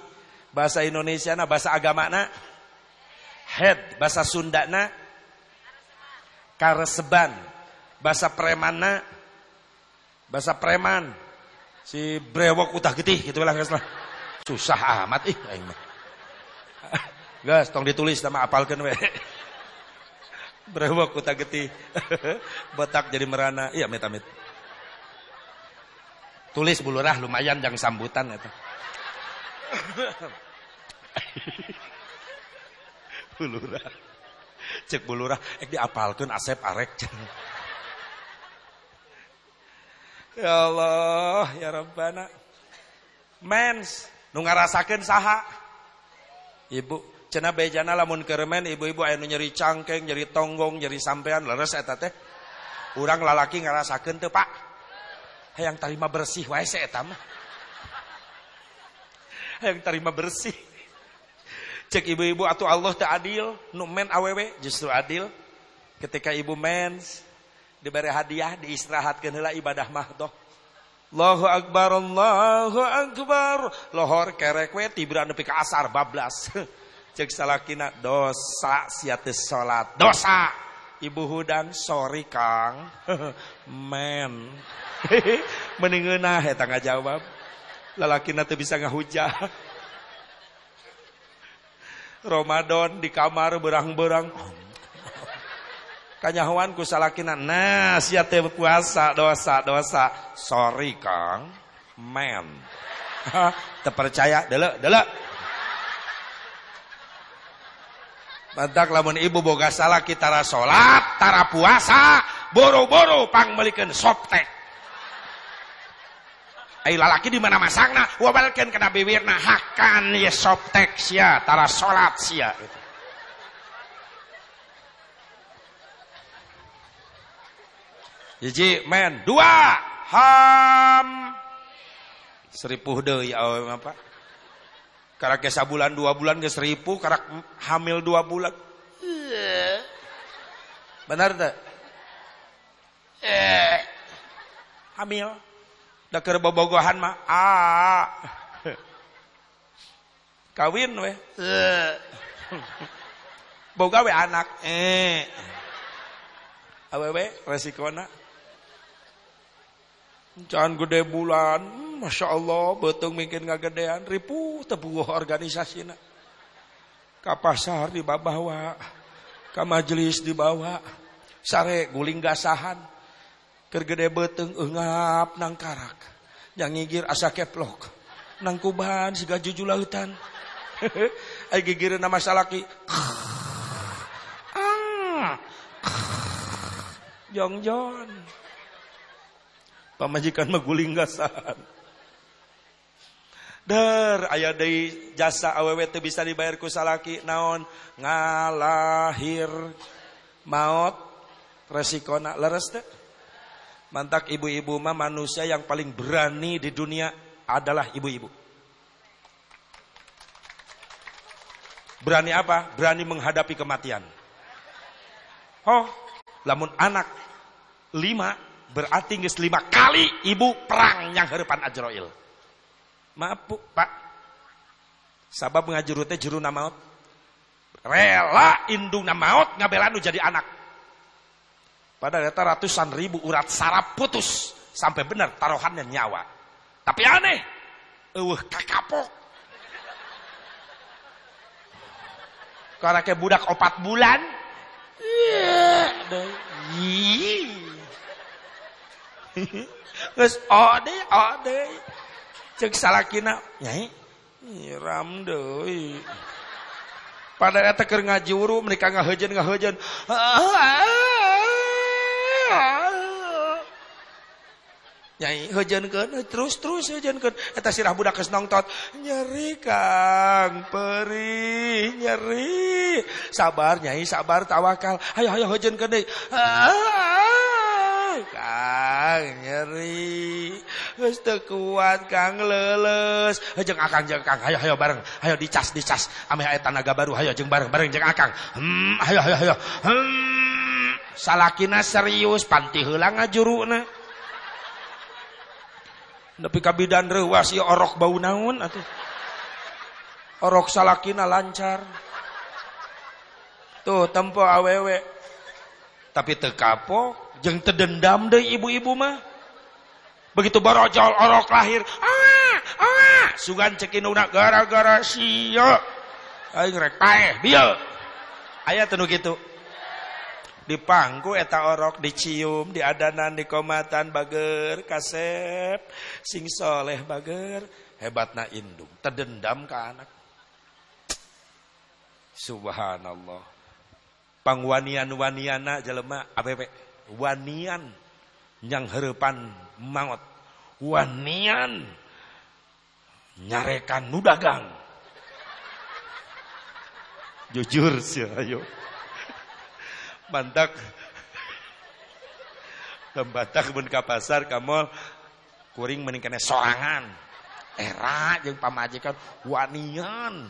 bahasa Indonesia na bahasa agama na head. Bahasa Sunda na kareseban. Bahasa preman na bahasa preman. Si brewok utah getih gitu lah susah amat ih gas tong ditulis nama apalkeun we brewok utah getih botak jadi merana. Iya metamit tulis bulurah lumayan jangan sambutan itu. Bulurah cek bulurah ek diapalkeun asep arek. Ya Allah, ya Rabbana. Mens, nu ngarasakeun saha? Ibu, cenah bejana lamun keremen ibu-ibu aya nu nyeri cangkeng, nyeri tonggong, nyeri sampean leres eta teh. Urang lalaki ngarasakeun teu, Pak? Hayang tarima bersih wae se eta mah. Hayang tarima bersih. Cek ibu-ibu atuh Allah teu adil, nu men awewe justru adil. Ketika ibu mens, diberi hadiah diistirahatkan heula ibadah mah doh Allahu akbar Allahu akbar lohor kerek we tibra nepi ka asar bablas cek salakina dosa sia teu salat. Dosa! Ibu hudang sorry kang. Men. Mending ngeunah eta ngajawab. Lalakina teu bisa ngahujah. Ramadan di kamar berang-berang. Kanyahuan ku salakina nah sia teh puasa dosa dosa. Sorry kang. Men. Terpercaya delek delek Badak lamun ibu boga salah kita tara salat, tara puasa, boro-boro pang melikeun soptek. Ai lalaki di mana masangna, wabalkeun kana bibirna hakan ye soptek sia, tara salat sia. Hiji men, dua ham. Seribu deui awe apa? Karak ke bulan dua bulan ke seribu, karak hamil dua bulan. Benar tak? Eh, hamil. Da keur bobogohan mah ah. Kawin we. Boga we anak. Eh. Awewe resikona Jangan gede bulan, Masya Allah, betung mungkin gedean, ripu tebuh organisasi nak. Ka pasar di bawah, ka majelis di bawah, sare guling gasahan, kergede betung engap nang karak, yang ngigir asa keplok, nang kubahan siga juju lautan. Ay gigirin nama salaki. Ah. Jong Jon pamajikan maguling gasan Der ayah dari jasa awewe teu bisa dibayar ku salaki naon? Ngalahir. Maut resikona leres teh. Mantak ibu-ibu mah manusia yang paling berani di dunia adalah ibu-ibu. Berani apa? Berani menghadapi kematian. Oh lamun anak lima Berarti nggak lima kali ibu perang yang harapan Ajroil. Maaf pak. Sabab ngajurutnya juru namaut. Rela indung namaut ngabela nu jadi anak. Pada data ratusan ribu urat sarap putus. Sampai benar taruhannya nyawa. Tapi aneh. Uh, kakapok. Karena kayak budak opat bulan. Geus ode ode. Cek salakina, nyai. Nyiram deui. Pada eta keur ngajuru mereka ngaheujeun ngaheujeun. Nyai hujankeun terus terus hujankeun eta sirah budak geus nongtot nyeri Kang perih nyeri. Sabar nyai sabar tawakal. Ayo ayo hujankeun deui. Kang nyeri geus teu kuat Kang leles jeung Akang jeung Kang ayo ayo bareng ayo dicas dicas ame aya tanaga baru ayo jeung bareng bareng jeung Akang hmm ayo ayo ayo hmm salakina serius panti heula ngajuruna Nepi kabidan rewas ya orok bau naun atuh. Orok salakina lancar. Tuh tempo awewe. Tapi teu kapok jeung teu dendam deui ibu-ibu mah. Begitu barojol orok lahir, ah, ah, sugan cekinuna gara-gara sia. Aing rek paeh, bieu. Aya teu kitu dipangku eta orok dicium di adanan di komatan bager kasep. Sing soleh bager hebatna indung. Terdendam ke anak. Subhanallah. Pangwanian waniana jelema apepe wanian yang harapan maut wanian nyarekan nudagang jujur sih ayo. Mantak. Tembatak mun ka pasar ka mall kuring mending sorangan. Era jeung pamajikan wanian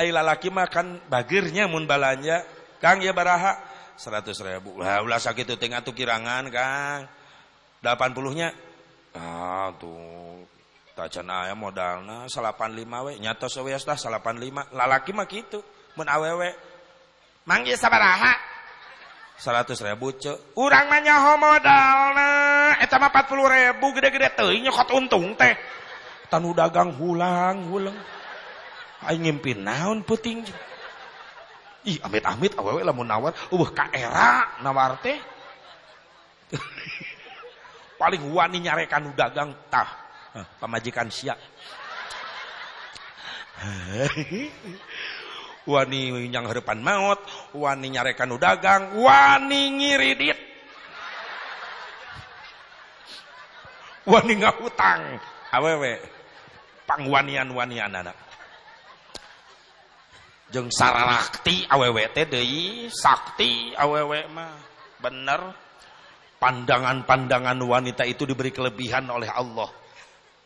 ai lalaki makan bagirnya mun balanja Kang ya baraha 100 ribu. Lah ulah sakitu teh atuh kirangan Kang. 80 nya ah tuh tacan aya modalna 85 we nyatos we tah 85 lalaki mah kitu mun awewe manggil sabaraha. 100 ribu cek urang nanya modalna eta mah 40 ribu gede-gede teuing nyokot untung teh. Tanu dagang hulang hulang aing ngimpi naon puting ih amit-amit awewe lamun nawar. Uh ka era nawar teh. Paling wani nyarekan dagang tah. Pamajikan siap wani yang harapan maut wani nyarekan dagang wani ngiridit. Wani ngahutang. Awewe pangwanian-wanian anak jeng sararakti awewe teh deui sakti awewe mah bener pandangan-pandangan wanita itu diberi kelebihan oleh Allah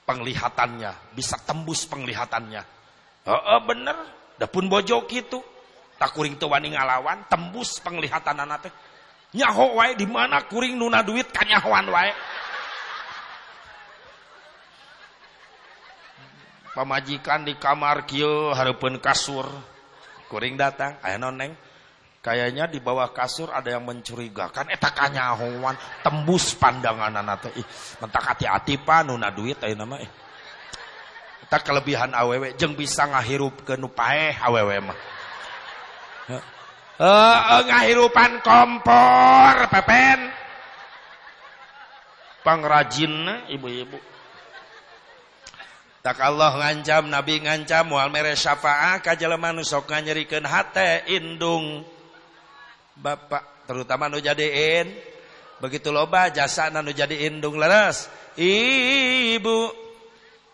penglihatannya bisa tembus penglihatannya oh, bener Dapun bojo gitu. Tak kuring tuh wani ngalawan, tembus penglihatan anak teh. Nyaho wae di mana kuring nuna duit kanyahoan wae. Pamajikan di kamar kieu hareupeun kasur. Kuring datang, aya noneng. Kayaknya di bawah kasur ada yang mencurigakan. Eta kanyahoan tembus pandangan anak teh. Ih, mentak hati-hati pa nuna duit ayeuna mah. Eh. Tak kelebihan awewe jeng bisa ngahirup ke nupae awewe mah. Uh, ngahirupan kompor pepen. Pangrajin ibu-ibu tak Allah ngancam Nabi ngancam wal mere syafaah ka jelema nu sok nganyerikeun indung. Bapak terutama nu jadiin. Begitu loba jasa nu jadi indung leres. Ibu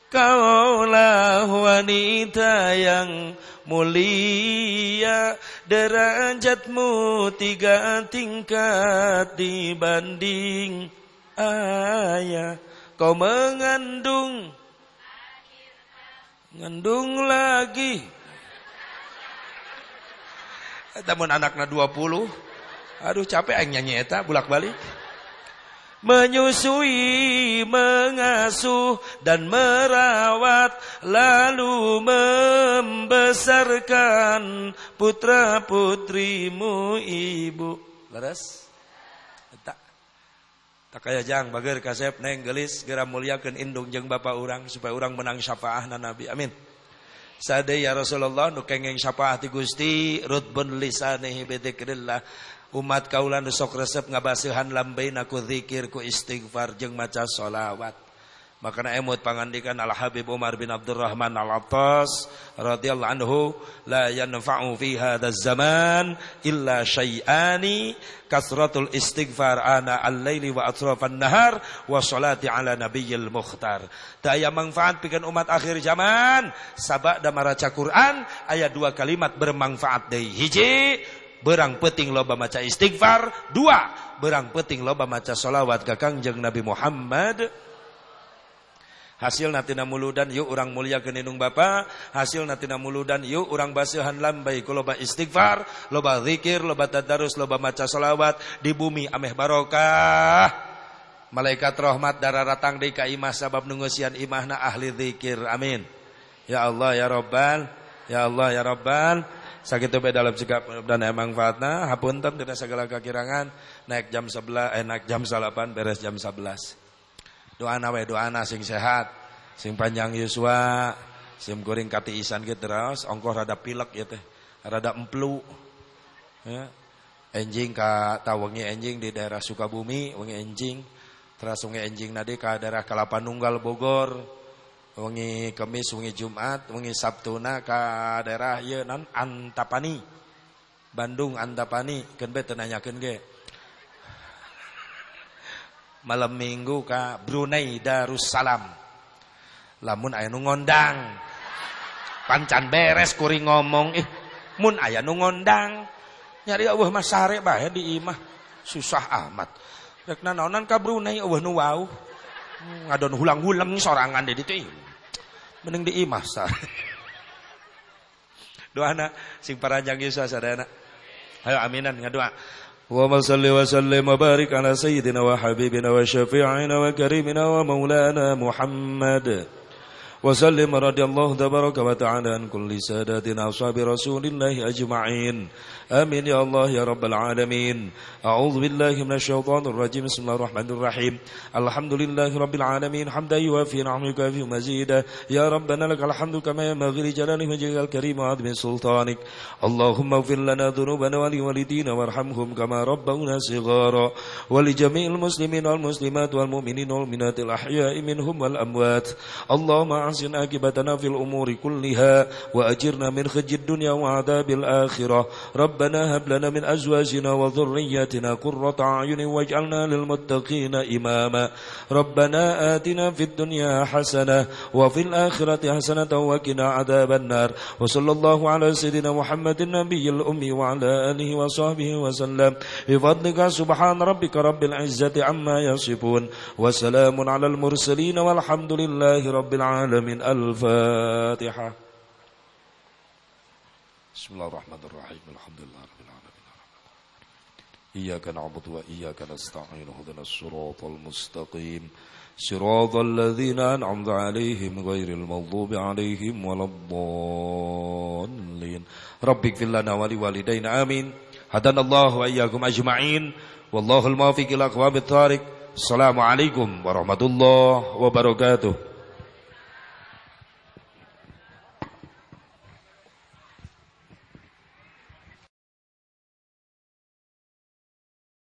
Kaulah wanita yang mulia. Derajatmu tiga tingkat dibanding ayah. Kau mengandung Ngandung lagi Namun anaknya 20 Aduh capek yang nyanyi eta bulak balik menyusui, mengasuh dan merawat lalu membesarkan putra putrimu ibu. Leres? Tak. Tak kaya jang bager kasep neng gelis gera muliakeun indung jeung bapak urang supaya urang menang syafaahna Nabi. Amin. Sade ya Rasulullah nu kengeng syafaah ti Gusti rutbun lisanihi bi dzikrillah umat kaulan sok resep ngabasihan lambain aku zikir ku istighfar jeng maca solawat Makana emut pangandikan Al Habib Umar bin Abdurrahman Al Attas radhiyallahu anhu la yanfa'u fi hadzal zaman illa syai'ani kasratul istighfar ana al-laili wa atrafan nahar wa salati ala nabiyil mukhtar. Daya manfaat bikin umat akhir zaman sabak da maraca Quran ayat dua kalimat bermanfaat deui. Hiji berang peting loba maca istighfar, dua berang peting loba maca salawat ka Kangjeng Nabi Muhammad hasil natina muludan yuk orang mulia keninung bapa. Hasil natina muludan yuk orang basuhan lambai. Loba istighfar loba zikir loba tadarus loba maca salawat di bumi ameh barokah. Malaikat rahmat darah ratang di ka imah sabab nungusian imahna ahli zikir. Amin. Ya Allah ya Rabbal ya Allah ya Rabbal. Sakit be dalam sikap dan emang fatna hapunten tidak segala kekirangan naik jam 11 eh naik jam 8 beres jam 11 doana we doana sing sehat sing panjang Yuswa sing goreng kati isan gitu terus ongkoh rada pilek ya teh rada emplu. Ya. Enjing ka tawangi enjing di daerah Sukabumi wengi enjing terus wengi enjing nadi ka daerah Kelapa Nunggal Bogor. Wengi Kamis wengi Jumat wengi Sabtuna ka daerah ye non Antapani. Bandung Antapani keun be nanyakeun ge malam minggu ka Brunei Darussalam. Lamun aya nu ngondang. Pancan beres kuring ngomong ih mun aya nu ngondang. Nyari eueuh mah sare bae di imah. Susah amat. Rek naonan ka Brunei eueuh nu wau. Ngadon hulang-hulang sorangan di ditu mending di imah sare. Doana sing paranjang Yesus sadayana ayo aminan ngadoa اللهم صل وسلم وبارك على سيدنا وحبيبنا وشفيعنا وكريمنا ومولانا محمد. وسلم رضي الله تبارك وتعالى عن كل ساداتنا أصحاب رسول الله أجمعين آمين يا الله يا رب العالمين أعوذ بالله من الشيطان الرجيم بسم الله الرحمن الرحيم الحمد لله رب العالمين حمدا يوافي نعمك ويكافي مزيدا يا ربنا لك الحمد كما ينبغي لجلال وجهك الكريم وعظم سلطانك اللهم اغفر لنا ذنوبنا ولوالدينا وارحمهم كما ربونا صغارا ولجميع المسلمين والمسلمات والمؤمنين والمؤمنات الأحياء منهم والأموات اللهم أحسن عاقبتنا في الأمور كلها وأجرنا من خزي الدنيا وعذاب الآخرة. ربنا هب لنا من أزواجنا وذرياتنا قرة أعين واجعلنا للمتقين إماما. ربنا آتنا في الدنيا حسنة وفي الآخرة حسنة وقنا عذاب النار. وصلى الله على سيدنا محمد النبي الأمي وعلى آله وصحبه وسلم. بفضلك سبحان ربك رب العزة عما يصفون. وسلام على المرسلين والحمد لله رب العالمين. من الفاتحة. بسم الله الرحمن الرحيم. الحمد لله رب العالمين. إياك نعبد وإياك نستعين. هدنا الصراط المستقيم. صراط الذين أنعمت عليهم غير المغضوب عليهم ولا الضالين. رب اغفر لنا ولوالدينا. آمين. هدنا الله وإياكم أجمعين. والله الموفق إلى أقوام الطارق. السلام عليكم ورحمة الله وبركاته.